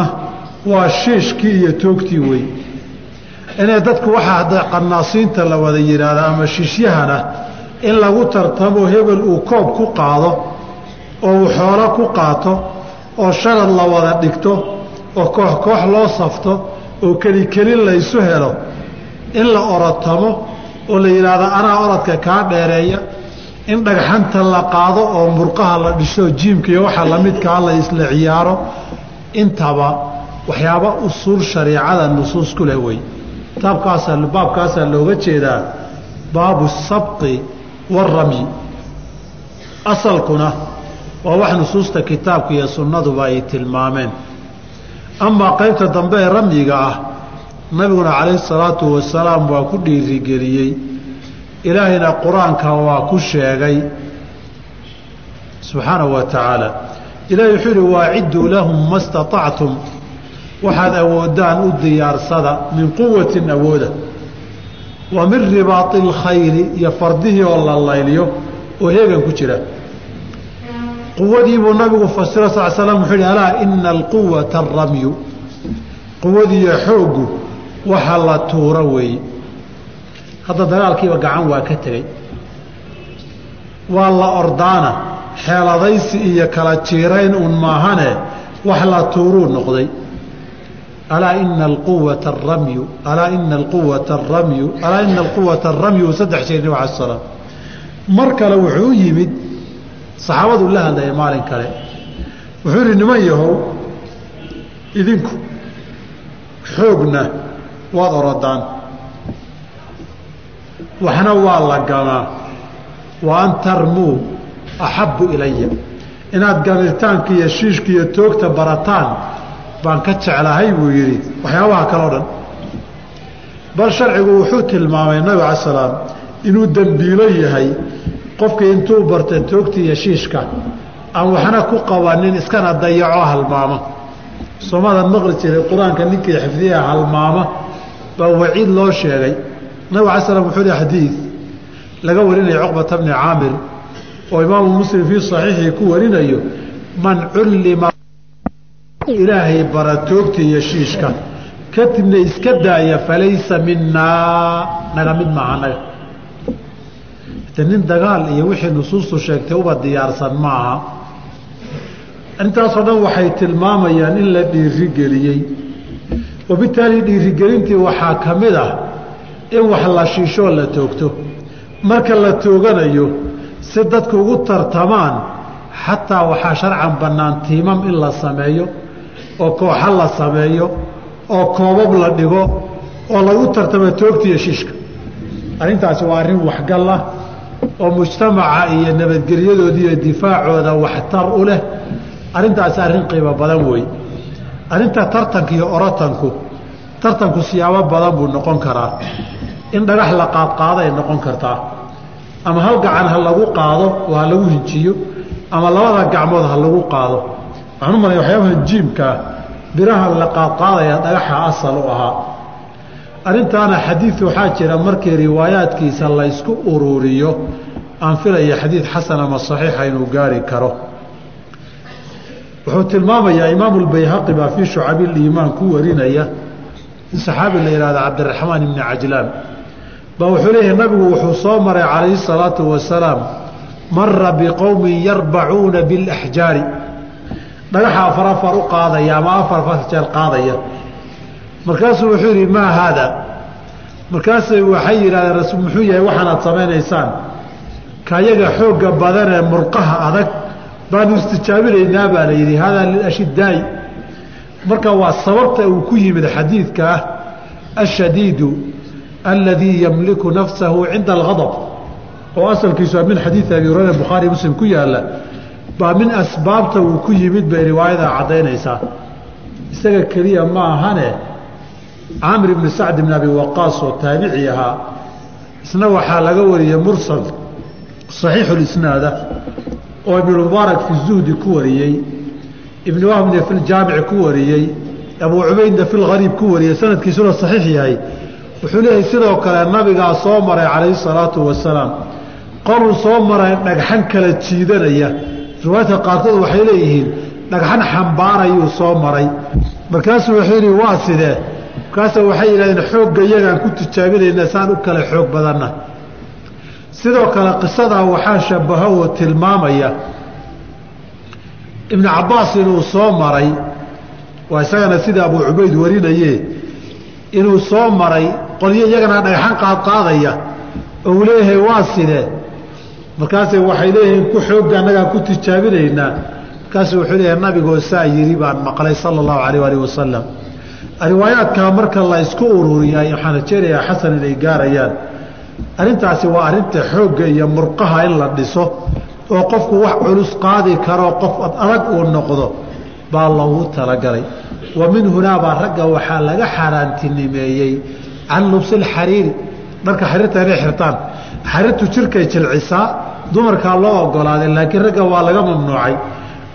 waa shiishkii iyo toogtii wey inay dadku waxaa qanaasiinta la wada yidhaahda ama shiishyahana in lagu tartamo hebel uu koob ku qaado oo uu xoolo ku qaato oo sharad la wada dhigto oo koox koox loo safto oo kelikelin laysu helo in la orotamo oo la yidhaahdo anaa orodka kaa dheereeya in dhagxanta la qaado oo murqaha la dhisho jiimka iyo waxa lamidkaa la isla ciyaaro. Intaba waxyaaba usuul shariicada nusuus ku leh wey. Taabkaasaa baabkaasaa looga jeedaa baabu sabqi waaramyi asalkuna waa wax nusuusta kitaabka iyo sunnaduba ay tilmaameen. Amaa qaybta dambe ee ramyiga ah nabiguna calayhi salaatu wasalaam waa ku dhiirigeliyey. Ilaahayna qur'aanka waa ku sheegay. Subxaanahu wa tacaala. Ilahay wuxuu yihi waacidduu lahum ma staطactum waxaad awoodaan u diyaarsada min quwatin awooda. Wa min ribaai اlkhayli iyo fardihii oo la layliyo oo heegan ku jira quwadii buu nabigu fasiro sal slam wuxuu yihi alaa ina alquwata aramyu. Quwadiiyo xooggu waxa la tuuro weeye hadda dagaalkiiba gacan waa ka tegey. Waa la ordaana xeeladaysi iyo kala jiirayn un maahane wax la tuuruu noqday. Alaa ina alquwata aramyu alaa ina alquwata aramyu alaa ina alquwata aramyu saddex jeer nabig ala salaam. Mar kale wuxuu yimid saxaabaduu la hadlaya maalin kale. Wuxuu yihi niman yahow idinku xoogna waad orodaan. Waxna waa la gamaa. Wa an tarmuu axabbu ilaya inaad gamitaanka iyo shiishka iyo toogta barataan baan ka jeclahay buu yidhi. Waxyaabaha kale o dhan. Bal sharcigu wuxuu tilmaamay nabig ala salaam inuu dembiilo yahay qofkii intuu barta toogta iyo shiishka aan waxna ku qabanin iskana dayaco halmaama. Soomaadan maqli jiray qur'aanka ninkii xifdiya halmaama baa waciid loo sheegay. Nabig ala slam wuxuu hi xadiid laga warinaya cuqbata bni caamir oo imaamu muslim fii saxiixii ku warinayo man cullima ilaahay bara toogta iyo shiishka kadibna iska daaya falaysa minaa naga mid maaha naga de nin dagaal iyo wixii nusuustu sheegtay uba diyaarsan maaha. Intaasoo dhan waxay tilmaamayaan in la dhiirigeliyey. Wabitaali dhiirigelintii waxaa ka mid ah in wax la shiishoo la toogto. Marka la tooganayo si dadku ugu tartamaan xataa waxaa sharcan bannaan tiimam in la sameeyo oo kooxa la sameeyo oo koobab la dhigo oo lagu tartamo toogta iyo shiishka. Arrintaasi waa arrin waxgal ah oo mujtamaca iyo nabadgelyadooda iyo difaacooda waxtar u leh arrintaasi arrin qiimo badan wey arrinta tartanka iyo orotanku tartanku siyaabo badan buu noqon karaa. In dhagax la qaadqaaday noqon kartaa. Ama hal gacan ha lagu qaado oo ha lagu hinjiyo ama labada gacmood ha lagu qaado. Waxaan u malaya waxyaabaha jiimkaa birahan la qaadqaadaya dhagaxa asal u ahaa arrintaana xadiid waxaa jira markii riwaayaadkiisa laysku ururiyo aan filaya xadiid xasan ama saxiixa inuu gaari karo. Wuxuu tilmaamayaa imaamu lbayhaqi baa fii shucabiliimaan ku warinaya in saxaabi la yihahda cabdiraxmaan ibni cajlaan baa wuxuu leeyahay nabigu wuxuu soo maray calayhi salaatu wasalaam mara biqowmin yarbacuuna bilaxjaari dhagaxa afar afar u qaadaya ama afar afar jeer qaadaya markaasuu wuxuu yidhi maa haada. Markaasay waxay yidhahdeen muxuu yahay waxaanaad samaynaysaan? Kayaga xoogga badanee murqaha adag baanu istijaabinaynaa baa la yidhi haadaa lilashidaa'i marka waa sababta uu ku yimid xadiidka ah ashadiidu aladii yamliku nafsahu cinda algadab oo asalkiisu min xadiidi abi hurayra bukhaari muslim ku yaalla. Baa min asbaabta uu ku yimid bay riwaayada caddaynaysaa isaga keliya ma ahane caamir ibni sacd ibn abi waqaas oo taabici ahaa isna waxaa laga wariyey mursal saxiixulisnaada oo ibnu mubaarak fi zuhdi ku wariyey ibni wahbna fi ljaamici ku wariyey abuu cubaydna fi lgariib ku wariyey sanadkiisuna saxiix yahay. Wuxuu leeyahay sidoo kale nabigaa soo maray calayhi salaatu wasalaam. Qoluu soo maray dhagxan kala jiidanaya. Riwaayadka qaarkood waxay leeyihiin dhagxan xambaarayuu soo maray. Markaasuu wuxuu yidhi waa sidee markaasa waxay yidhahdeen xoogga iyagaan ku tijaabinayna saan u kale xoog badanna. Sidoo kale qisadaa waxaa shabaho oo tilmaamaya ibnu cabbaas inuu soo maray waa isagana sida abuu cubayd warinaye inuu soo maray qolyo iyagana dhagxan qaadqaadaya oo uu leeyahay waa sidee markaase waxay leeyihiin ku xoogga annagaan ku tijaabinaynaa markaasu wuxuu leeyahay nabigoo saa yidhi baan maqlay sala allahu calayh alih wasalam riwaayaadkaa marka la isku ururiyay waxaan rajeynayaa xasan inay gaarayaan arrintaasi waa arrinta xoogga iyo murqaha in la dhiso oo qofku wax culus qaadi karo qof adag uu noqdo baa loogu talagalay. Wa min hunaa baa ragga waxaa laga xaaraantinimeeyey can lubsilxariiri dharka xariirta inay xirtaan xariirtu jirkay jilcisaa dumarkaa loo ogolaaday laakiin ragga waa laga mamnuucay.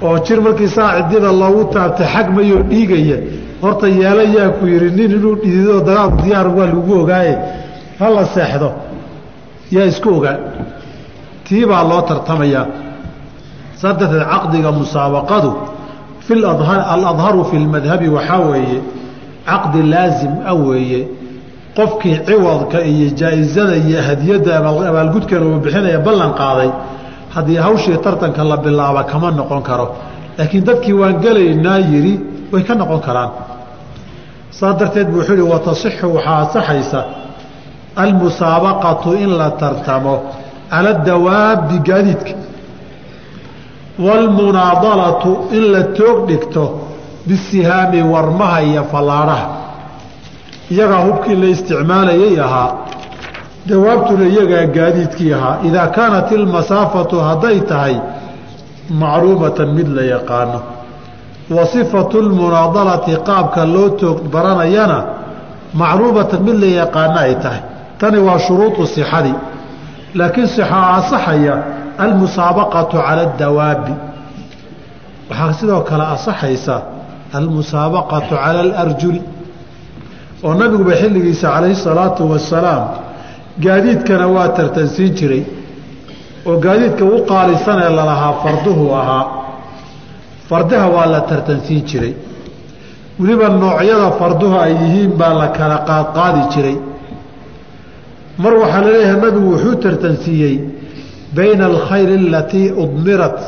Oo jir markii saa cidida loogu taabtay xag mayoo dhiigaya horta yeela yaa ku yidhi nin inuu dhidido dagaal diyaar waa lagu ogaaye. Ha la seexdo. Yaa isku ogaa tii baa loo tartamayaa. Saa darteed caqdiga musaabaqadu aladharu fi lmadhabi waxaa weeye caqdi laasim a weeye. Qofkii ciwadka iyo jaa-isada iyo hadiyadda abaalgudkan uu bixinaya ballan qaaday haddii hawshii tartanka la bilaaba kama noqon karo. Laakiin dadkii waan gelaynaa yidhi way ka noqon karaan saa darteed buu wuxuu ihi watasixu waxaa asaxaysa almusaabaqatu in la tartamo cala dawaabi gaadiidka waalmunaadalatu in la toog dhigto bisihaami warmaha iyo fallaadhaha. Iyagaa hubkii la isticmaalayay ahaa dawaabtuna iyagaa gaadiidkii ahaa. Idaa kaanat ilmasaafatu hadday tahay macruumatan mid la yaqaano wa sifatu lmunaadalati qaabka loo toog baranayana macruumatan mid la yaqaano ay tahay. Tani waa shuruudu sixadii laakiin sixaa asaxaya almusaabaqatu cala adawaabi waxaa sidoo kale asaxaysa almusaabaqatu cala alarjuli. Oo nabiguba xilligiisa calayhi salaatu wasalaam gaadiidkana waa tartansiin jiray. Oo gaadiidka u qaalisanee lalahaa farduhu ahaa fardaha waa la tartansiin jiray. Weliba noocyada farduhu ay yihiin baa la kala qaadqaadi jiray. Mar waxaa la leeyahay nabigu wuxuu tartansiiyey bayna alkhayri alatii udmirat.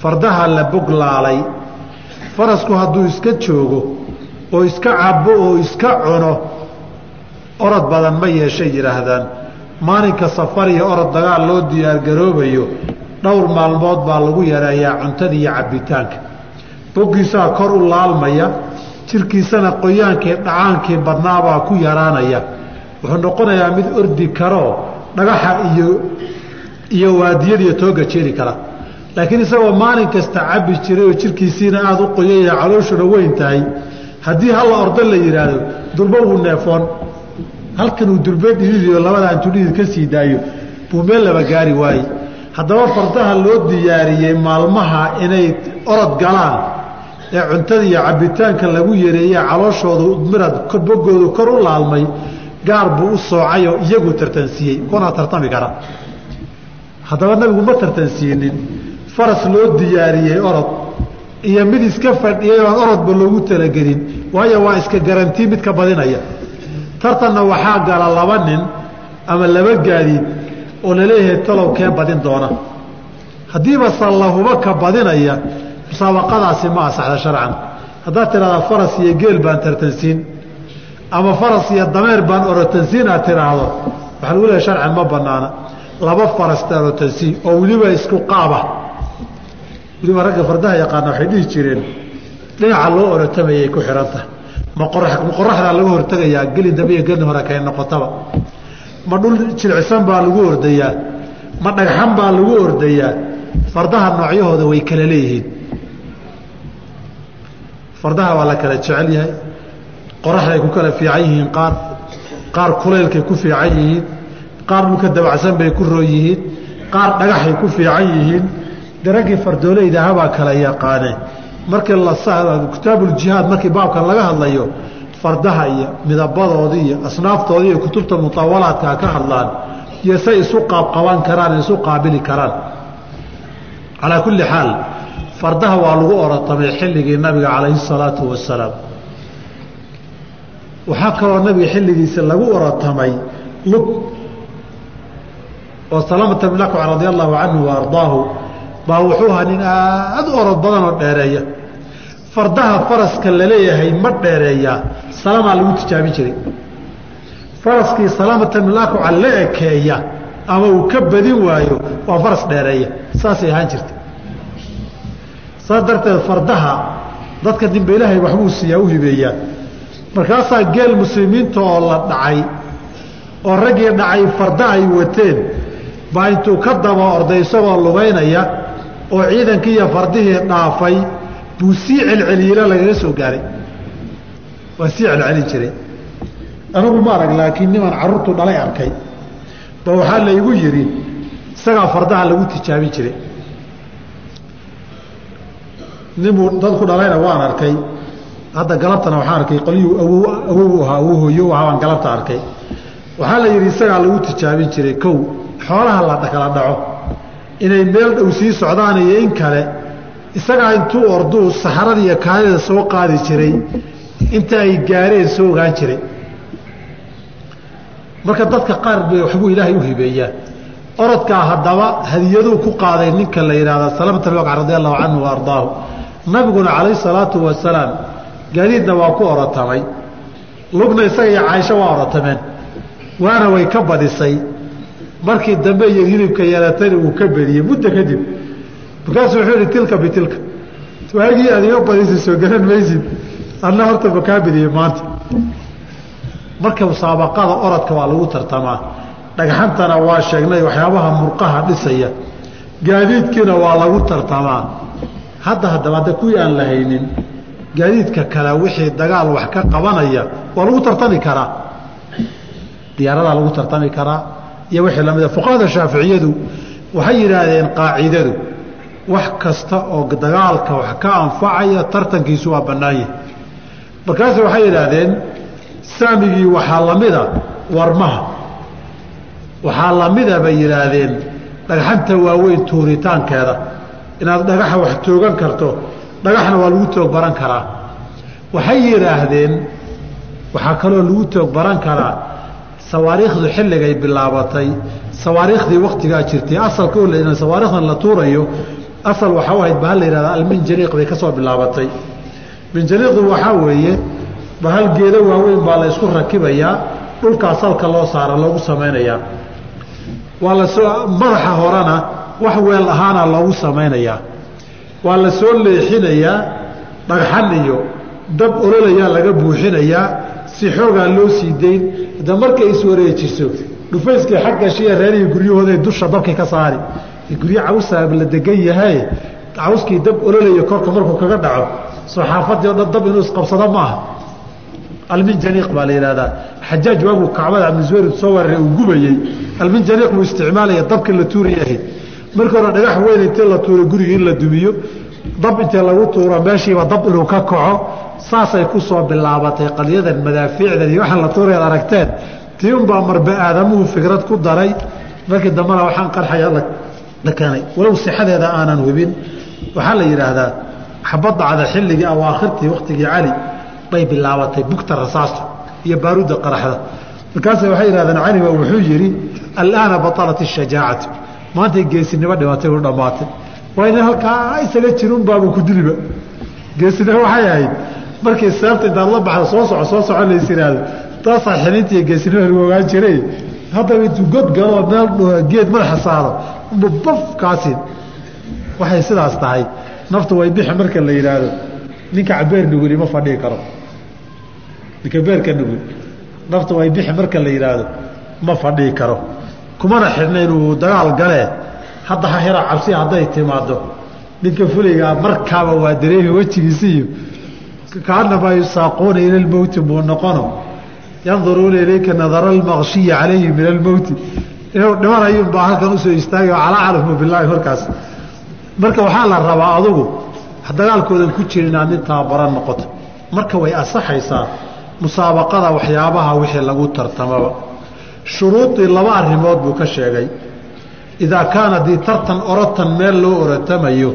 Fardaha la boglaalay farasku hadduu iska joogo oo iska cabo oo iska cuno orod badan ma yeeshay yidhaahdaan. Maalinka safar iyo orod dagaal loo diyaargaroobayo dhowr maalmood baa lagu yareeyaa cuntada iyo cabbitaanka. Boggiisaa kor u laalmaya jirkiisana qoyaankii dhacaankii badnaabaa ku yaraanaya. Wuxuu noqonayaa mid ordi karoo dhagaxa iyo iyo waadiyadiiyo tooga jeeri kara. Laakiin isagoo maalin kasta cabbi jiray oo jirkiisiina aada u qoyaya calooshuna weyn tahay haddii halla ordo la yidhaahdo durbo wuu neefoon. Halkan uu durbe dhididiyo labada intuu dhidid ka sii daayo buu meel laba gaari waaye haddaba fardaha loo diyaariyey maalmaha inay orod galaan ee cuntada iyo cabbitaanka lagu yareeye calooshooda midad bogoodu kor u laalmay gaar buu u soocayoo iyagu tartansiiyey. Kuna tartami kara. Haddaba nabigu ma tartansiinin. Faras loo diyaariyey orod. Iyo mid iska fadhiyay oon orodba loogu talagelin. Waayo waa iska garantii mid ka badinaya. Tartanna waxaa gala laba nin ama laba gaadiid oo la leeyahay talow kee badin doona. Haddiiba sallahuba ka badinaya musaabaqadaasi ma asaxda sharcan. Haddaad tidhahdaa faras iyo geel baan tartansiin ama faras iyo dameer baan orotansiin aad tidhaahdo waxaa lagu leehay sharcan ma banaana laba farasta orotansiin oo weliba isku qaaba. Weliba ragga fardaha yaqaana waxay dhihi jireen dhinaca loo orotamayay ku xidhan tahay ma qoraxdaa laga hortegayaa gelin dambe gelin hore kay noqotaba ma dhul jilcisan baa lagu ordayaa. Ma dhagxan baa lagu ordayaa. Fardaha noocyahooda way kala leeyihiin. Fardaha waa la kala jecel yahay. Qoraxday ku kala fiican yihiin qaar. Qaar kulaylkay ku fiican yihiin. Qaar dhulka dabacsan bay ku roon yihiin. Qaar dhagaxay ku fiican yihiin. Daraggii fardoolaydahabaa kala yaqaaneen markii kitaabuuljihaad markii baabkan laga hadlayo fardaha iyo midabadoodi iyo asnaaftoodi iyo kutubta mutawalaadkaa ka hadlaan iyo say isu qaabqaban karaan isu qaabili karaan. Calaa kulli xaal fardaha waa lagu orotamay xilligii nabiga calayhi salaatu wasalaam waxaa kaloo nabiga xilligiisa lagu orotamay lug oo salamata bn akwac radia allahu canhu wa baa wuxuu ahaa nin aada orod badan oo dheereeya fardaha faraska la leeyahay ma dheereeyaa. Salamaa lagu tijaabin jiray. Faraskii akwaca la ekeeya ama uu ka badin waayo waa faras dheereeya. Saasay ahaan jirta saas darteed fardaha dadka dimbe ilaahay waxbuu siiyaa u hibeeyaa. Markaasaa geel muslimiinta oo la dhacay oo raggii dhacay farda ay wateen baa intuu ka daba orday isagoo lugaynaya oo ciidankii iyo fardihii dhaafay buu sii celceliyeelo lagaga soo gaaray waa sii celcelin jiray. Anigu ma arag laakiin niman carruurtu dhalay arkay. Ba waxaa laygu yidhi isagaa fardaha lagu tijaabin jiray. Ninbuu dadku dhalayna waan arkay. Hadda galabtana waxaan arkay qolyuu awow awow ahaa awow hooyo ahaa baan galabta arkay. Waxaa la yidhi isagaa lagu tijaabin jiray. Kow xoolaha la kala dhaco. Inay meel dhow sii socdaan iyo in kale isagaa intuu orduu saxarada iyo kaadida soo qaadi jiray inta ay gaareen soo ogaan jiray. Marka dadka qaar bay waxbuu ilaahay u hibeeyaa. Orodkaa haddaba hadiyaduu ku qaaday ninka la yidhahda salamata alwaqc radi allahu canhu wa nabiguna calayhi salaatu wasalaam gaadiidna waa ku orotamay. Lugna isaga iyo caaisho waa orotameen. Waana way ka badisay. Markii dambe iyo hilibka yeelatayna wuu ka beriyey muddo kadib markaasuu wuxuu yihi tilka bitilka waagii aad iga badisay soo garan maysid adna horta ma kaa bediyey maanta. Marka musaabaqada orodka waa lagu tartamaa. Dhagxantana waa sheegnay waxyaabaha murqaha dhisaya. Gaadiidkiina waa lagu tartamaa. Hadda haddaba hadda kuwii aan la haynin gaadiidka kale wixii dagaal wax ka qabanaya waa lagu tartami karaa. Diyaaradaa lagu tartami karaa. Iyo wixii lamida fuqahada shaaficiyadu waxay yidhaahdeen qaacidadu wax kasta oo dagaalka wax ka anfacaya tartankiisu waa bannaanyah markaasu waxay yidhaahdeen saamigii waxaa lamida warmaha. Waxaa lamida bay yidhaahdeen dhagxanta waaweyn tuuritaankeeda. Inaad dhagaxa wax toogan karto dhagaxna waa lagu toog baran karaa. Waxay yidhaahdeen waxaa kaloo lagu toog baran karaa sawaariikhdu xilligay bilaabatay sawaariikhdii waktigaa jirtay asalka o sawaariikhdan la tuurayo asal waxaa u ahayd bahal la yihahda alminjaniiq bay ka soo bilaabatay. Minjaniiqdu waxaa weeye bahal geedo waaweyn baa la isku rakibayaa dhulkaa salka loo saara loogu samaynayaa. Waa la soo madaxa horena wax weel ahaana loogu samaynayaa. Waa la soo leexinayaa dhagxan iyo dab ololayaa laga buuxinayaa si xoogaa loo sii dayn hadda markay iswareejiso dhufayskii xaggashiya reerihii guryahooday dusha dabkii ka saari guryo cawsaa la degan yahay cawskii dab ololaya korka markuu kaga dhaco soo xaafadii o dhan dab inuu isqabsado maaha. Alminjaniiq baa la yidhahdaa xajaaj waaguu kacbada cabdisuwayr soo weeraray uu gubayey. Alminjaniiq buu isticmaalaya dabkii la tuuraya ahayd markii hore dhagax weyn intii la tuuray gurigii in la dumiyo. Dab intii lagu tuuro meeshiiba dab inuu ka kaco. Saasay ku soo bilaabatay qadyadan madaafiicdan iyo waxaan la tuurayaad aragteen. Tii unbaa marbe aadamuhu fikrad ku daray. Markii dambena waxaan qarxaya la keenay walow sixadeeda aanan hubin waxaa la yidhaahdaa xabadda cada xilligii awaakhirtii waktigii cali bay bilaabatay bugta rasaasta iyo baaruudda qaraxda. Markaase waxay yidhahdeen cali baa wuxuu yidhi alaana batalat ishajaacatu maantay geesinimo dhimatay u dhammaatay. Waa ina halkaa isaga jirun baaba ku diliba geesinimo waxay ahayd markii seefta intaad la baxda soo soco soo soco lays yidhaahdo taasaa xininta iyo geesinimo lagu ogaan jiray. Haddaba intuu god galoo meel geed madaxa saaro unba bafkaasin waxay tahay. Naftu way bixi marka la yidhaahdo ninka cabeer nuguli ma fadhii karo. Ninka beerka nugul. Naftu way bixi marka la yidhaahdo ma fadhii karo. Kumana xidhna inuu dagaal galee hadda hahira cabsi hadday timaado ninka fulaygaa markaaba waa dareemi wejigiisi iyo. Yusaaquuna ila lmowti buu noqono. Yanduruuna ilayka nadara almaqshiyi calayhi min almowti inuu dhimanayunbaa halkan u soo istaagay. Calaa calafmu bilaahi markaas marka waxaa la rabaa adugu dagaalkoodan ku jirin inaad nin tababaran noqoto marka way asaxaysaa musaabaqada waxyaabaha wixii lagu tartamaba. Shuruudii laba arrimood buu ka sheegay. Idaa kaana dii tartan orotan meel loo orotamayo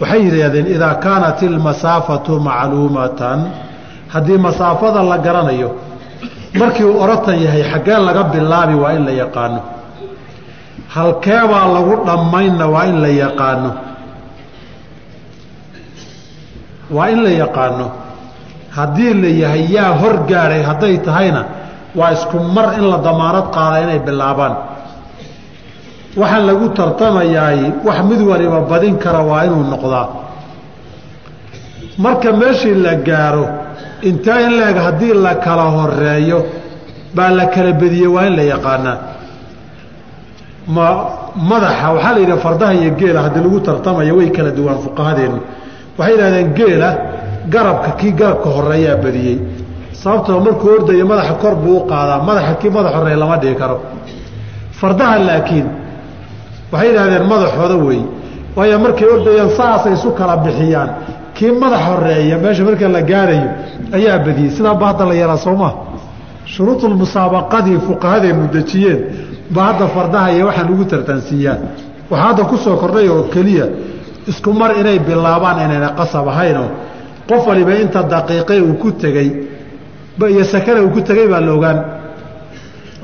waxay yidhaahdeen idaa kaanat ilmasaafatu macluumatan. Haddii masaafada la garanayo markii uu orotan yahay xaggee laga bilaabi waa in la yaqaano halkeebaa lagu dhammaynna waa in la yaqaano. Waa in la yaqaano. Haddii la yahay yaa hor gaadhay hadday tahayna waa isku mar in la damaanad qaada inay bilaabaan. Waxaan lagu tartamayaay wax mid waliba badin kara waa inuu noqdaa. Marka meeshii la gaaro intaa in laeg haddii la kala horeeyo baa la kala bediyey waa in la yaqaanaa ma madaxa waxaa la yidhaha fardaha iyo geela haddii lagu tartamaya way kala duwaan fuqahadeennu. Waxay yidhahdeen geela garabka kii garabka horeeyaa badiyey. Sababtoo markuu ordaya madaxa kor buu u qaadaa madaxa kii madax horreeya lama dhigi karo. Fardaha laakiin waxay yidhahdeen madaxooda wey waayo markay ordayaan saasay isu kala bixiyaan. Kii madax horreeya meesha marka la gaarayo ayaa badiyey. Sidaa ba hadda la yaraa soo maa shuruudulmusaabaqadii fuqahadaynu dejiyeen ba hadda fardaha iyo waxaan ugu tartansiiyaan waxaa hadda ku soo kordhay oo keliya isku mar inay bilaabaan inayna qasab ahaynoo qof waliba inta daqiiqe uu ku tegey iyo sakana uu ku tegey baa la ogaan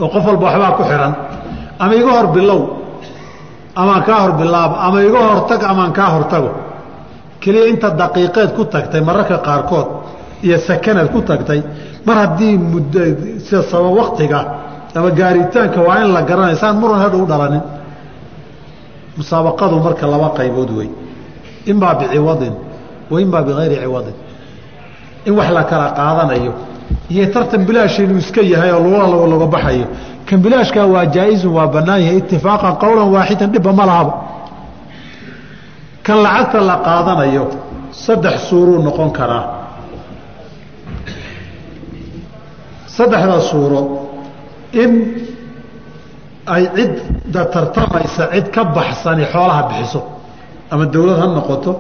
oo qof walba waxbaa ku xihan ama iga hor bilow amaan kaa hor bilaabo ama iga hortag amaan kaa hortago keliya inta daqiiqeed ku tagtay mararka qaarkood iyo sakanaad ku tagtay mar haddii mud sida sabab waktiga ama gaaritaanka waa in la garanay saan muran hadha u dhalanin. Musaabaqadu marka laba qaybood wey imaa biciwadin wa imaa bikayri ciwadin. In wax la kala qaadanayo. Iyo tartan bilaash inuu iska yahay oo lugala laga baxayo. Kan bilaashkaa waa jaa-izun waa bannaan yahay. Itifaaqan qowlan waaxidan dhibba ma lahaba kan lacagta la qaadanayo saddex suuruu noqon karaa. Saddexda suuro in ay cidda tartamaysa cid ka baxsani xoolaha bixiso. Ama dawlad ha noqoto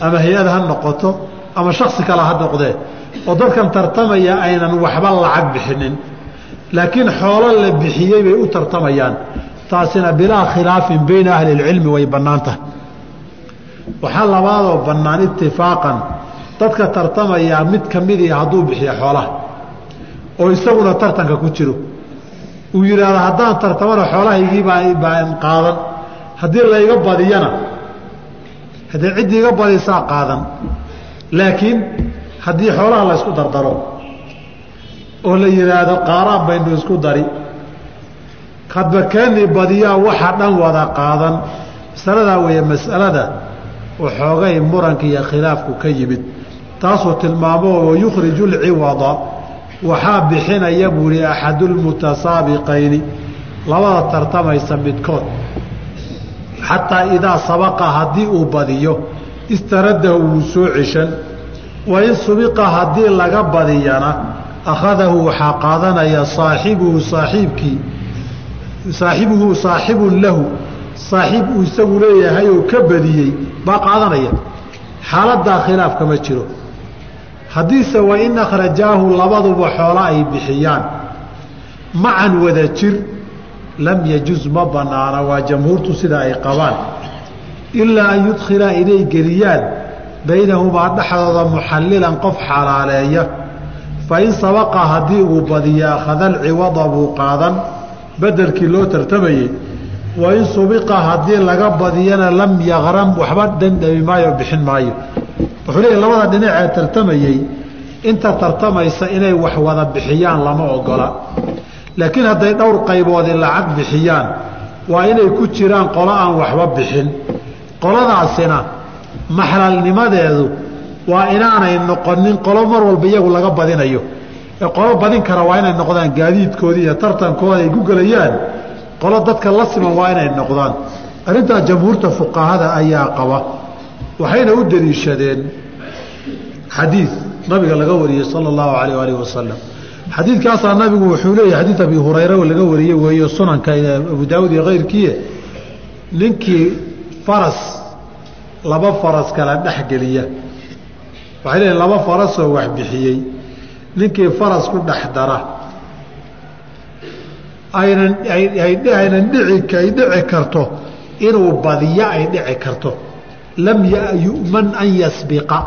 ama hay'ad ha noqoto ama shaksi kale ha noqdee oo dadkan tartamaya aynan waxba lacag bixinin. Laakiin xoolo la bixiyey bay u tartamayaan. Taasina bilaa khilaafin bayna ahli اlcilmi way bannaan tahay waxaa labaadoo bannaan itifaaqan dadka tartamayaa mid ka midii hadduu bixiyo xoolaha. Oo isaguna tartanka ku jiro uu yidhaahdo haddaan tartamana xoolahaygii baan qaadan. Haddii layga badiyana haddii ciddii iga badisaa qaadan. Laakiin haddii xoolaha la ysku dardaro oo la yidhaahdo qaaraan baynu isku dari. Hadba keeni badiyaa waxa dhan wada qaadan. Masaladaa weeye mas'alada waxoogay muranka iyo khilaafku ka yimid. Taasuu tilmaamo wayukhriju lciwada waxaa bixinaya buu ihi axadulmutasaabiqayni labada tartamaysa midkood. Xataa idaa sabaqa haddii uu badiyo istaradahu wuu soo ceshan. Wain subiqa haddii laga badiyana akhadahu waxaa qaadanaya saaxibuhu saaxiibkii saaxibuhu saaxibun lahu. Saaxiib uu isagu leeyahay oo ka badiyey baa qaadanaya. Xaaladdaa khilaaf kama jiro haddiise wain akhrajaahu labaduba xoolo ay bixiyaan. Macan wada jir lam yajuz ma bannaana waa jamhuurtu sida ay qabaan. Ilaa an yudkhilaa inay geliyaan baynahumaa dhexdooda muxallilan qof xalaaleeya. Fain sabaqa haddii uu badiyo akhada alciwada buu qaadan. Bedelkii loo tartamayey wain subiqa haddii laga badiyana lam yaqram waxba dandhami maayo bixin maayo wuxuu leeyahy labada dhinac ee tartamayey inta tartamaysa inay wax wada bixiyaan lama ogola. Laakiin hadday dhowr qayboodi lacag bixiyaan waa inay ku jiraan qolo aan waxba bixin. Qoladaasina maxlalnimadeedu waa inaanay noqonin qolo mar walba iyagu laga badinayo. Ee qolo badin kara waa inay noqdaan gaadiidkoodii iyo tartankooda ay ku gelayaan. Qolo dadka la siman waa inay noqdaan. Arrintaa jamhuurta fuqahada ayaa qaba waxayna u deliishadeen xadiid nabiga laga wariyey sala allahu alayh alih wasalam xadiidkaasaa nabigu wuxuu leeyahy xadiid abi hurayra laga wariyey weeyo sunanka abu daawud iyo keyrkiie ninkii faras laba faras kala dhexgeliya waxay leeyiin laba farasoo wax bixiyey. Ninkii faras ku dhex dara. Aynan aynan dhici ay dhici karto. Inuu badiyo ay dhici karto lam yu'man an yasbiqa.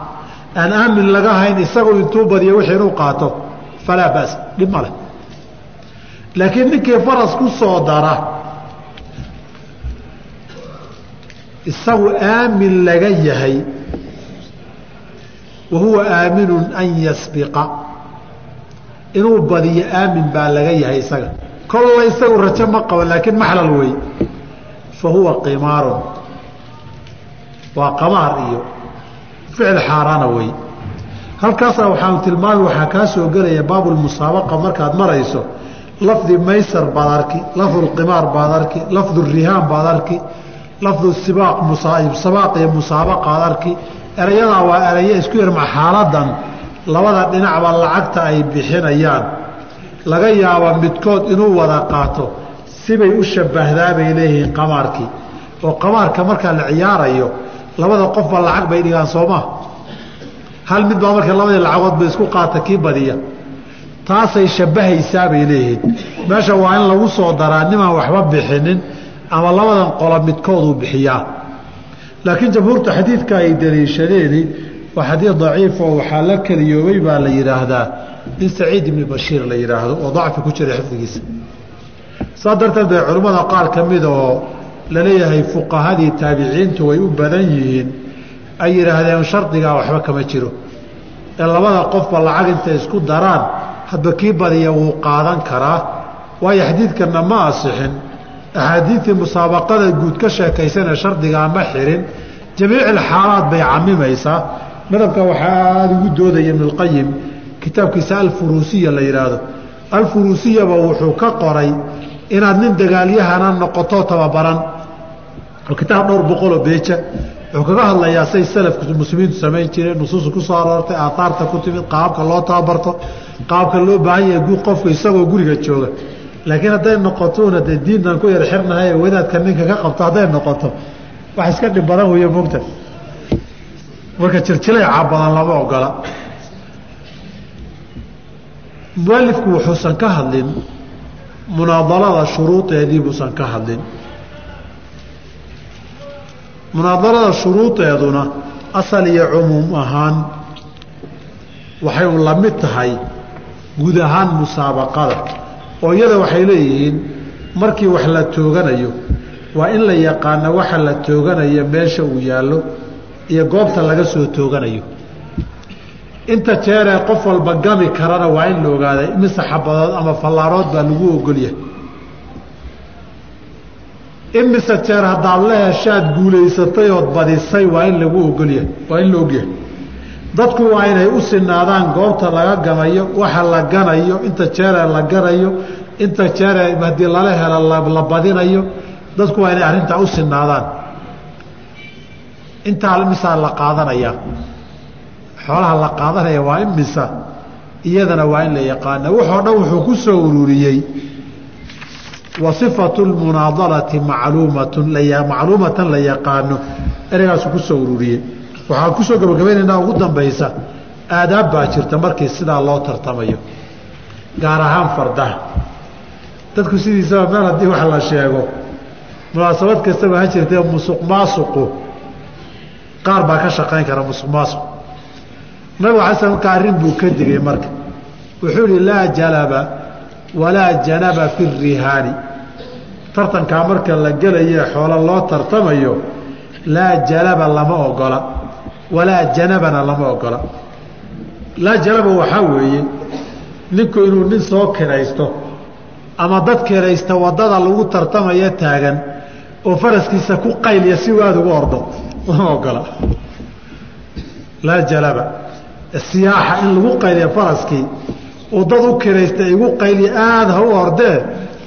Aan aamin laga hayn isagu intuu badiyo wixii inuu qaato. Falaa ba'sa dhib ma leh. Laakiin ninkii faras ku soo dara isagu aamin laga yahay wa huwa aaminun an yasbiqa. Inuu badiyo aamin baa laga yahay isaga. Kolla isagu rajo ma qabo laakiin maxlal wey fa huwa qimaarun waa qamaar iyo ficil xaaraana wey. Halkaasaa waxaanu tilmaami waxaa kaa soo gelaya baabulmusaabaqa markaad marayso lafdi maysar baad arki lafdulqimaar baad arki lafdu rihaan baad arki lafdu sibaaq sabaaq iyo musaabaqaad arki. Erayadaa waa erayo isku yarma xaaladan labada dhinacba lacagta ay bixinayaan. Laga yaaba midkood inuu wada qaato sibay u shabbahdaa bay leeyihiin qamaarkii. Oo qamaarka markaa la ciyaarayo labada qofba lacag bay dhigaan soomaa hal mid baa marka labadii lacagood ba isku qaata kii badiya. Taasay shabbahaysaa bay leeyihiin. Meesha waa in lagu soo daraa nimaan waxba bixinin ama labadan qolo midkooduu bixiyaa. Laakiin jamhuurta xadiidka ay daliishadeeni waa xadiid daciif oo waxaa la keliyoobay baa la yidhaahdaa. Nin saciid ibni bashiir la yidhaahdo oo dacfi ku jira xifdigiisa. Saa darteed bay culimmada qaar ka mida oo la leeyahay fuqahadii taabiciintu way u badan yihiin. Ay yidhaahdeen shardigaa waxba kama jiro. Ee labada qofba lacag intay isku daraan hadba kii badiya wuu qaadan karaa. Waayo xadiidkanna ma asixin. Axaadiidtii musaabaqada guud ka sheekaysana shardigaa ma xirin. Jamiicilxaalaad bay camimaysaa madhabka waxaa aada ugu doodaya ibnulqayim kitaabkiisa alfuruusiya la yidhaahdo alfuruusiyaba wuxuu ka qoray inaad nin dagaalyahana noqoto tababaran kitaab dhowr boqoloo beeja wuxuu kaga hadlayaa say salafku muslimiintu samayn jireen nusuusta ku soo aroortay aaaarta ku timid qaabka loo tababarto qaabka loo baahan yahay gu qofku isagoo guriga jooga. Laakiin hadday noqotona dee diintan ku yar xirnahay ee wadaadka ninka ka qabto hadday noqoto wax iska dhib badan weeye mogta marka jirjilayca badan lama ogola. Mualifku wuxuusan ka hadlin munaadalada shuruudeedii buusan ka hadlin munaadalada shuruudeeduna asal iyo cumuum ahaan waxay u la tahay guud ahaan musaabaqada oo iyada waxay leeyihiin markii wax la tooganayo waa in la yaqaano waxa la tooganayo meesha uu yaallo iyo goobta laga soo tooganayo. Inta jeeree qof walba gami karana waa in la ogaaday mise xabadood ama fallaarood baa lagu ogolyahay imise jeer haddaad la heshaad guulaysatay ood badisay waa in lagu ogolyahay waa in la ogyahay. Dadku waa inay u sinaadaan goobta laga gamayo waxa la ganayo inta jeeree la ganayo inta jeeree haddii lala helo la badinayo dadku waa inay arrintaa u sinaadaan. Intaa imisaa la qaadanayaa xoolaha la qaadanaya waa imisa iyadana waa in la yaqaana wuxoo dhan wuxuu ku soo ururiyey wa sifatu lmunaadalati macluumatun macluumatan la yaqaano. Ereygaasuu ku soo ururiyey. Waxaan ku soo gabagabaynaynaa ugu dambaysa aadaab baa jirta markii sidaa loo tartamayo gaar ahaan fardaha. Dadku sidiisaba meel haddii wax la sheego munaasabad kastaba ha jirtee musuq maasuqu qaar baa ka shaqayn kara musuq maasuq. Nabigu alay sl marka arrin buu ka digay marka. Wuxuu ihi laa jalaba walaa janaba fi rihaani tartankaa marka la gelaye xoolo loo tartamayo laa jalaba lama ogola walaa janabana lama ogola. Laa jalaba waxaa weeye ninku inuu nin soo kiraysto ama dad kiraysta waddada lagu tartamayo taagan oo faraskiisa ku qaylya si aada ugu ordo lama ogola. Laa jalaba siyaaxa in lagu qayliya faraskii oo dad u kiraysta igu qayliya aada ha u ordee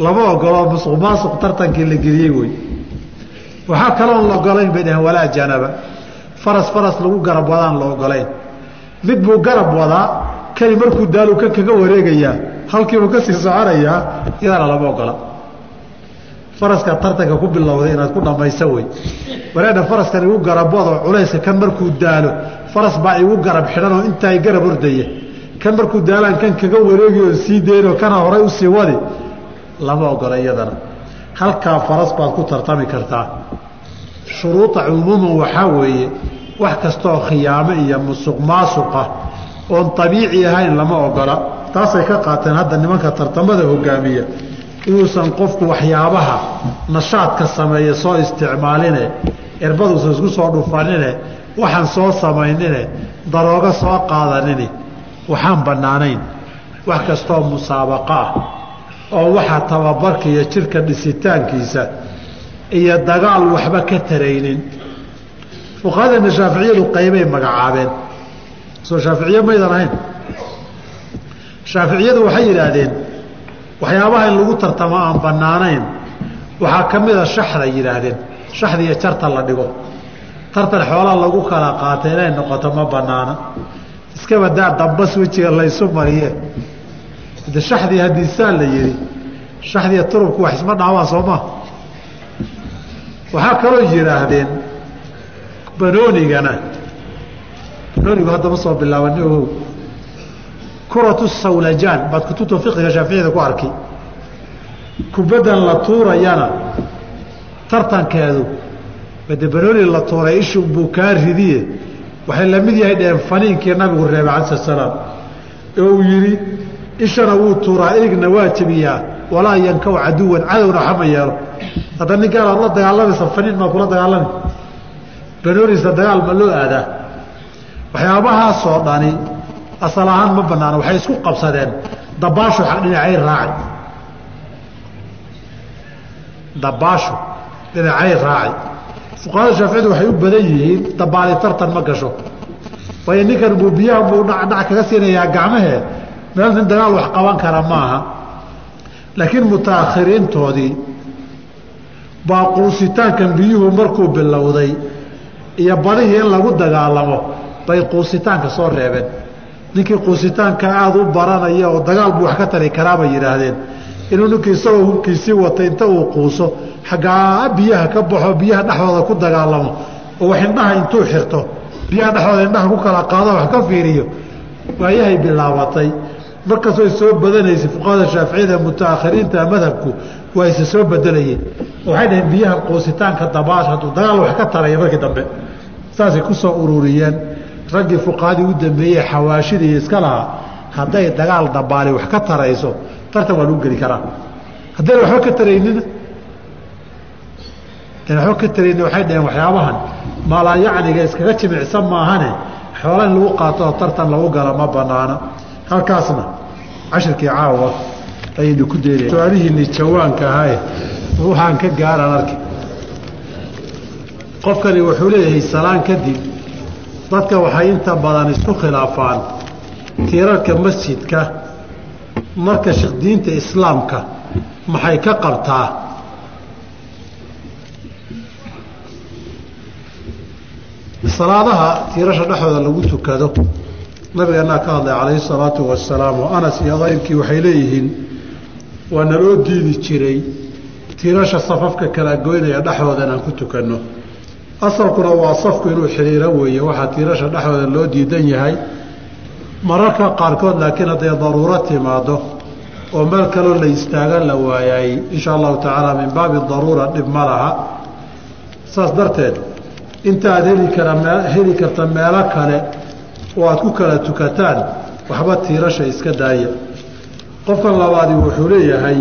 lama ogolo musuq maasuq tartankii la geliyey wey waxaa kaloon la ogolayn bay dhaheen walaa janaba faras faras lagu garab wadaan la ogolayn. Mid buu garab wadaa kani markuu daalu kan kaga wareegayaa halkiibuu ka sii soconayaa iyadana lama ogola. Faraska tartanka ku bilowday inaad ku dhammayso wey wareedha faraskan igu garab wado culayska kan markuu daalo faras baa igu garab xidhanoo intaay garab ordaya kan markuu daalaan kan kaga wareegioo sii daynoo kana horay u sii wadi lama ogola iyadana halkaa faras baad ku tartami kartaa. Shuruuda cumuuman waxaa weeye wax kastaoo khiyaamo iyo musuq maasuqa oon abiici ahayn lama ogola. Taasay ka qaateen hadda nimanka tartamada hogaamiya inuusan qofku waxyaabaha nashaadka sameeya soo isticmaaline erbaduusan isku soo dhufanine waxaan soo samaynine daroogo soo qaadanine waxaan bannaanayn. Wax kastooo musaabaqo ah oo waxa tababarka iyo jirka dhisitaankiisa iyo dagaal waxba ka taraynin. Fuqahadeenna shaaficiyadu qaybay magacaabeen. Soo shaaficiye maydan ahayn? Shaaficiyadu waxay yidhaahdeen waxyaabaha in lagu tartamo aan bannaanayn waxaa ka mida shaxday yidhaahdeen. Shaxda iyo jarta la dhigo. Tartan xoolaa lagu kala qaatay inay noqoto ma bannaana iskaba daa dambas wejiga laysu mariye de shaxdii haddii saa la yidhi shaxdiiyo turubku wax isma dhaawaa soo maa waxaa kaloo yidhaahdeen banoonigana banoonigu hadda ma soo bilaabani ogow kuratu sawlajaan baad kutubta fiqiga shaaficiyada ku arki kubaddan la tuurayana tartankeedu bade banooli la tuuray ishu buu kaa ridiye. Waxay la mid yahay dheheen faniinkii nabigu reebay cala slat salaam. Oo uu yidhi ishana wuu tuuraa erigna waa jebiyaa walaa yankaw caduwan cadowna waxama yeelo. Hadda ninkaan aad la dagaalamaysa faniin maa kula dagaalami. Banoolisa dagaal ma loo aadaa. Waxyaabahaasoo dhani asal ahaan ma banaana waxay isku qabsadeen. Dabaashu xaq dhinacay raaci dabaashu dhinacay raaci fuqahada shaaficiyadu waxay u badan yihiin dabaali tartan ma gasho. Waayo ninkan buu biyaha buu dhacdhac kaga siinayaa gacmahee nin dagaal wax qaban kara maaha. Laakiin mutaakhiriintoodii baa quusitaankan biyuhu markuu bilowday iyo badihii in lagu dagaalamo bay quusitaanka soo reebeen. Ninkii quusitaanka aada u baranaya oo dagaal buu wax ka tari karaa bay yidhaahdeen. Inuu ninkii isagoo hubkiisii watay inta uu quuso xaggaa biyaha ka baxo biyaha dhexdooda ku dagaalamo oo wax indhaha intuu xirto biyaha dhexdooda indhaha ku kala qaado wax ka fiiriyo waayahay bilaabatay markaasoo soo badanaysay fuqahada shaaficiyada mutaakhiriinta madhabku waa isa soo bedelayeen. Waxay dhaheen biyaha quusitaanka dabaash hadduu dagaal wax ka taraya markii dambe. Saasay ku soo ururiyeen. Raggii fuqahadii u dambeeyey xawaashidii iska lahaa hadday dagaal dabaali wax ka tarayso tartan waa lagu geli karaa. Haddayna waxba ka taraynina waxba ka taraynin waxay dhaheen waxyaabahan. Maalaa yacniga iskaga jimicsan maahane xoola in lagu qaato oo tartan lagu gala ma banaana halkaasna cashirkii caawa ayaynu ku daynaya su'aalihiinni jawaanka ahae waxaan ka gaaraan arki qofkani wuxuu leeyahay salaan kadib dadka waxay inta badan isku khilaafaan tiirarka masjidka. Marka diinta islaamka maxay ka qabtaa? Salaadaha tiirasha dhexdooda lagu tukado nabigeenaa ka hadlay calayhi salaatu wasalaam oo anas iyo dayrkii waxay leeyihiin waa naloo diidi jiray tiirasha safafka kala goynaya dhexdooda inaan ku tukanno. Asalkuna waa safku inuu xiriiro weeye waxaa tiirasha dhexdooda loo diidan yahay. Mararka qaarkood laakiin hadday daruuro timaado oo meel kaloo la istaagan la waayay insha allahu tacaala min baabi daruura dhib ma laha. Saas darteed inta aad heli kara heli karta meelo kale oo aad ku kala tukataan waxba tiirasha iska daaya qofkan labaadi wuxuu leeyahay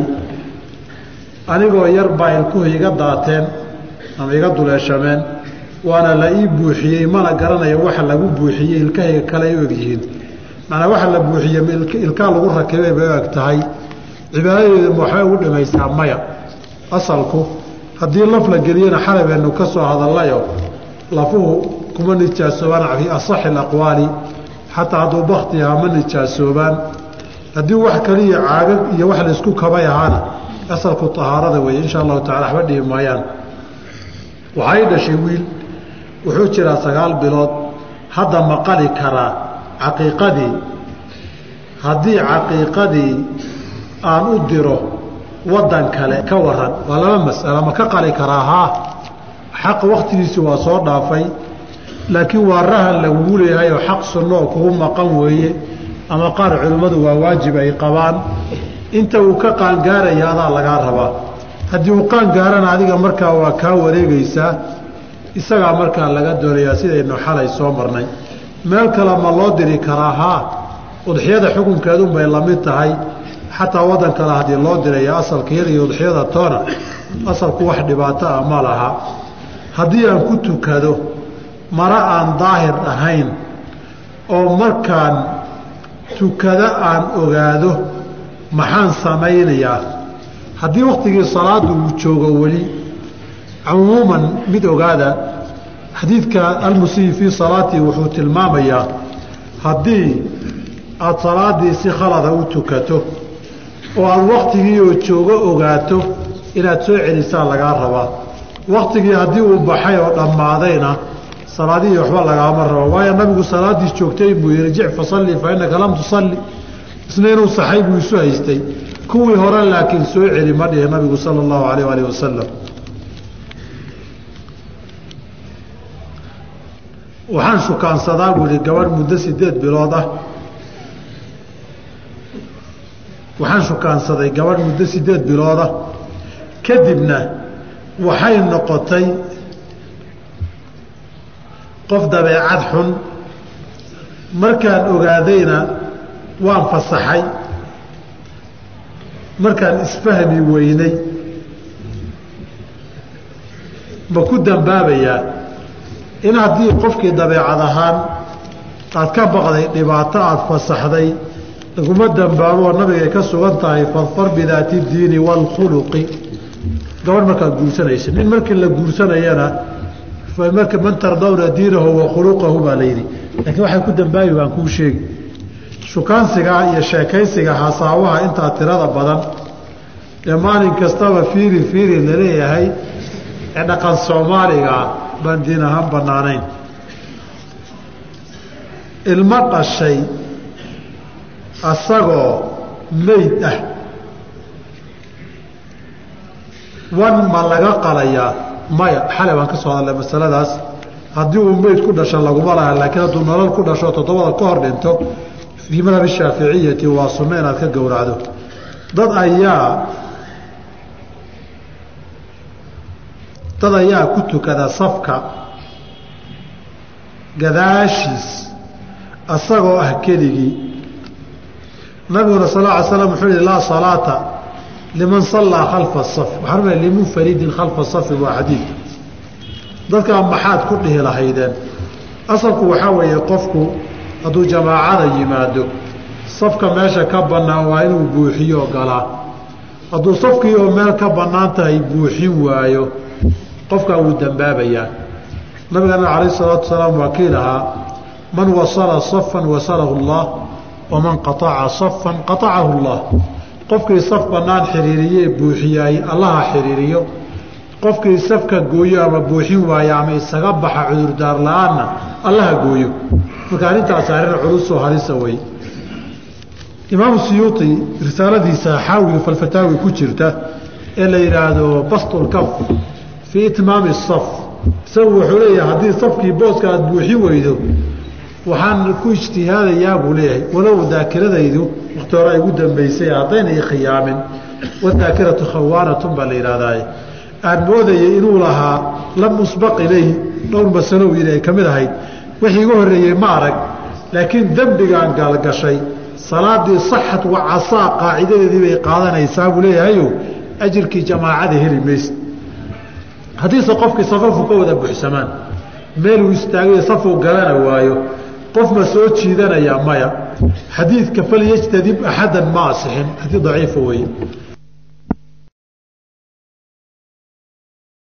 anigoo yar baa ilkuhu iga daateen ama iga duleeshameen waana la ii buuxiyey mana garanayo waxa lagu buuxiyey ilkahayga kale ay u egyihiin. Macnaa waxa la buuxiye ilkaa lagu rakibay bay eg tahay. Cibaadadeeda waxbay ugu dhimaysaa maya? Asalku haddii laf la geliyana xalabeennu ka soo hadallayo lafuhu kuma nijaasoobaan fii asaxi alaqwaali xataa hadduu bakti ahaa ma nijaasoobaan haddii wax kaliya caagag iyo wax laysku kabay ahaana asalku tahaarada weeye insha allahu tacala waxba dhihi maayaan. Waxay dhashay wiil wuxuu jiraa sagaal bilood hadda ma karaa caqiiqadii haddii caqiiqadii aan u diro waddan kale ka waran waa laba mas'alo ma ka qali karaa haa xaq wakhtigiisi waa soo dhaafay laakiin waa rahan lagugu leeyahay oo xaq sunno oo kugu maqan weeye. Ama qaar culimmadu waa waajib ay qabaan. Inta uu ka qaangaaraya adaa lagaa rabaa. Haddii uu qaangaarana adiga markaa waa kaa wareegaysaa isagaa markaa laga doonayaa sidaynu xalay soo marnay. Meel kale ma loo diri karaa haa udxiyada xukunkeedunbay la mid tahay. Xataa waddan kale haddii loo diraya asalka iyada iyo udxiyada toona asalku wax dhibaato ah ma laha. Haddii aan ku tukado mara aan daahir ahayn oo markaan tukado aan ogaado maxaan samaynayaa? Haddii wakhtigii salaaddu uu joogo weli cumuuman mid ogaada xadiidka almusiyi fii salaatii wuxuu tilmaamayaa haddii aada salaaddii si khalada u tukato oo aad wakhtigii oo joogo ogaato inaad soo celisaa lagaa rabaa. Wakhtigii haddii uu baxay oo dhammaadayna salaadihii waxba lagaama rabo waayo nabigu salaaddii joogtay buu yihi jic fasalli fa innaka lam tusalli. Isna inuu saxay buu isu haystay. Kuwii hore laakiin soo celi ma dhihi nabigu sala allahu alayh alih wasalam waxaan shukaansadaa buu ihi gabadh muddo sideed bilood ah. Waxaan shukaansaday gabadh muddo sideed bilooda kadibna waxay noqotay qof dabeecad xun markaan ogaadayna waan fasaxay markaan isfahmi weynay ma ku dambaabayaa in haddii qofkii dabeecad ahaan aad ka baqday dhibaato aada fasaxday laguma dambaaboo nabigay ka sugan tahay fadfar bidaati diini waalkhuluqi gabadh markaad guursanaysa nin markii la guursanayana marka man tardawna diinahu wa baa layidhi laakiin waxay ku dambaabi baan kuu sheegi shukaansigaa iyo sheekaysiga hasaawaha intaa tirada badan ee maalin kastaba fiiri fiiri la leeyahay ee dhaqan soomaaligaa baan diin ahaan bannaanayn. Ilmo dhashay asagoo meyd ah. Wan ma laga qalayaa maya xalay baan ka soo hadlay masaladaas. Haddii uu meyd ku dhasho laguma laha laakiin hadduu nolol ku dhasho toddobada ka hor dhinto fii madhabi shaaficiyati waa sunno inaad ka gowracdo. Dad ayaa dad ayaa ku tukada safka gadaashiis asagoo ah keligii. Nabiguna sal ly slam wuxuu yihi laa salaata liman sallaa khalfa saf waxaan ua limunfaridin khalfa safi waa xadiid. Dadkaa maxaad ku dhihi lahaydeen? Asalku waxaa weeye qofku hadduu jamaacada yimaado safka meesha ka bannaan waa inuu buuxiyo galaa hadduu safkii oo meel ka bannaan tahay buuxin waayo qofkaa wuu dambaabayaa nabigana calayh salaatu wasalaam waa kii lahaa man wasala safan wasalahu allah waman qataca safan qatacahu allah qofkii saf bannaan xiriiriyee buuxiyaay allaha xiriiriyo. Qofkii safka gooyo ama buuxin waayo ama isaga baxa cudurdaar la'aanna allaha gooyo. Marka arrintaas arrin culusoo halisa wey imaamu siyuuti risaaladiisa xaawiga falfataawi ku jirta ee la yidhaahdo bastulkaf fii itmaami saf. Isagu wuxuu leeyahay haddii safkii booska aada buuxin weydo waxaan ku ijtihaadayaa buu leeyahay. Walow daakiradaydu wakti hore ugu dambaysay haddayna i wadaakiratu khawaanatun baa la yidhahdaaye aan moodayay inuu lahaa lam usbaq ilayhi dhowr masalo yidhi ay ka mid ahayd. Wixii iga horreeyey ma arag laakiin dembigaan gaalgashay. Salaadii saxat wa casaa qaacidadeedii bay qaadanaysaa buu leeyahayo. Ajirkii jamaacada heli mayse haddiise qofkii safafu ka wada buuxsamaan meeluu istaagayo safuu galana waayo qof ma soo jiidanayaa maya xadiidka falyajtadib axadan ma asixin xadiid daciifa weeye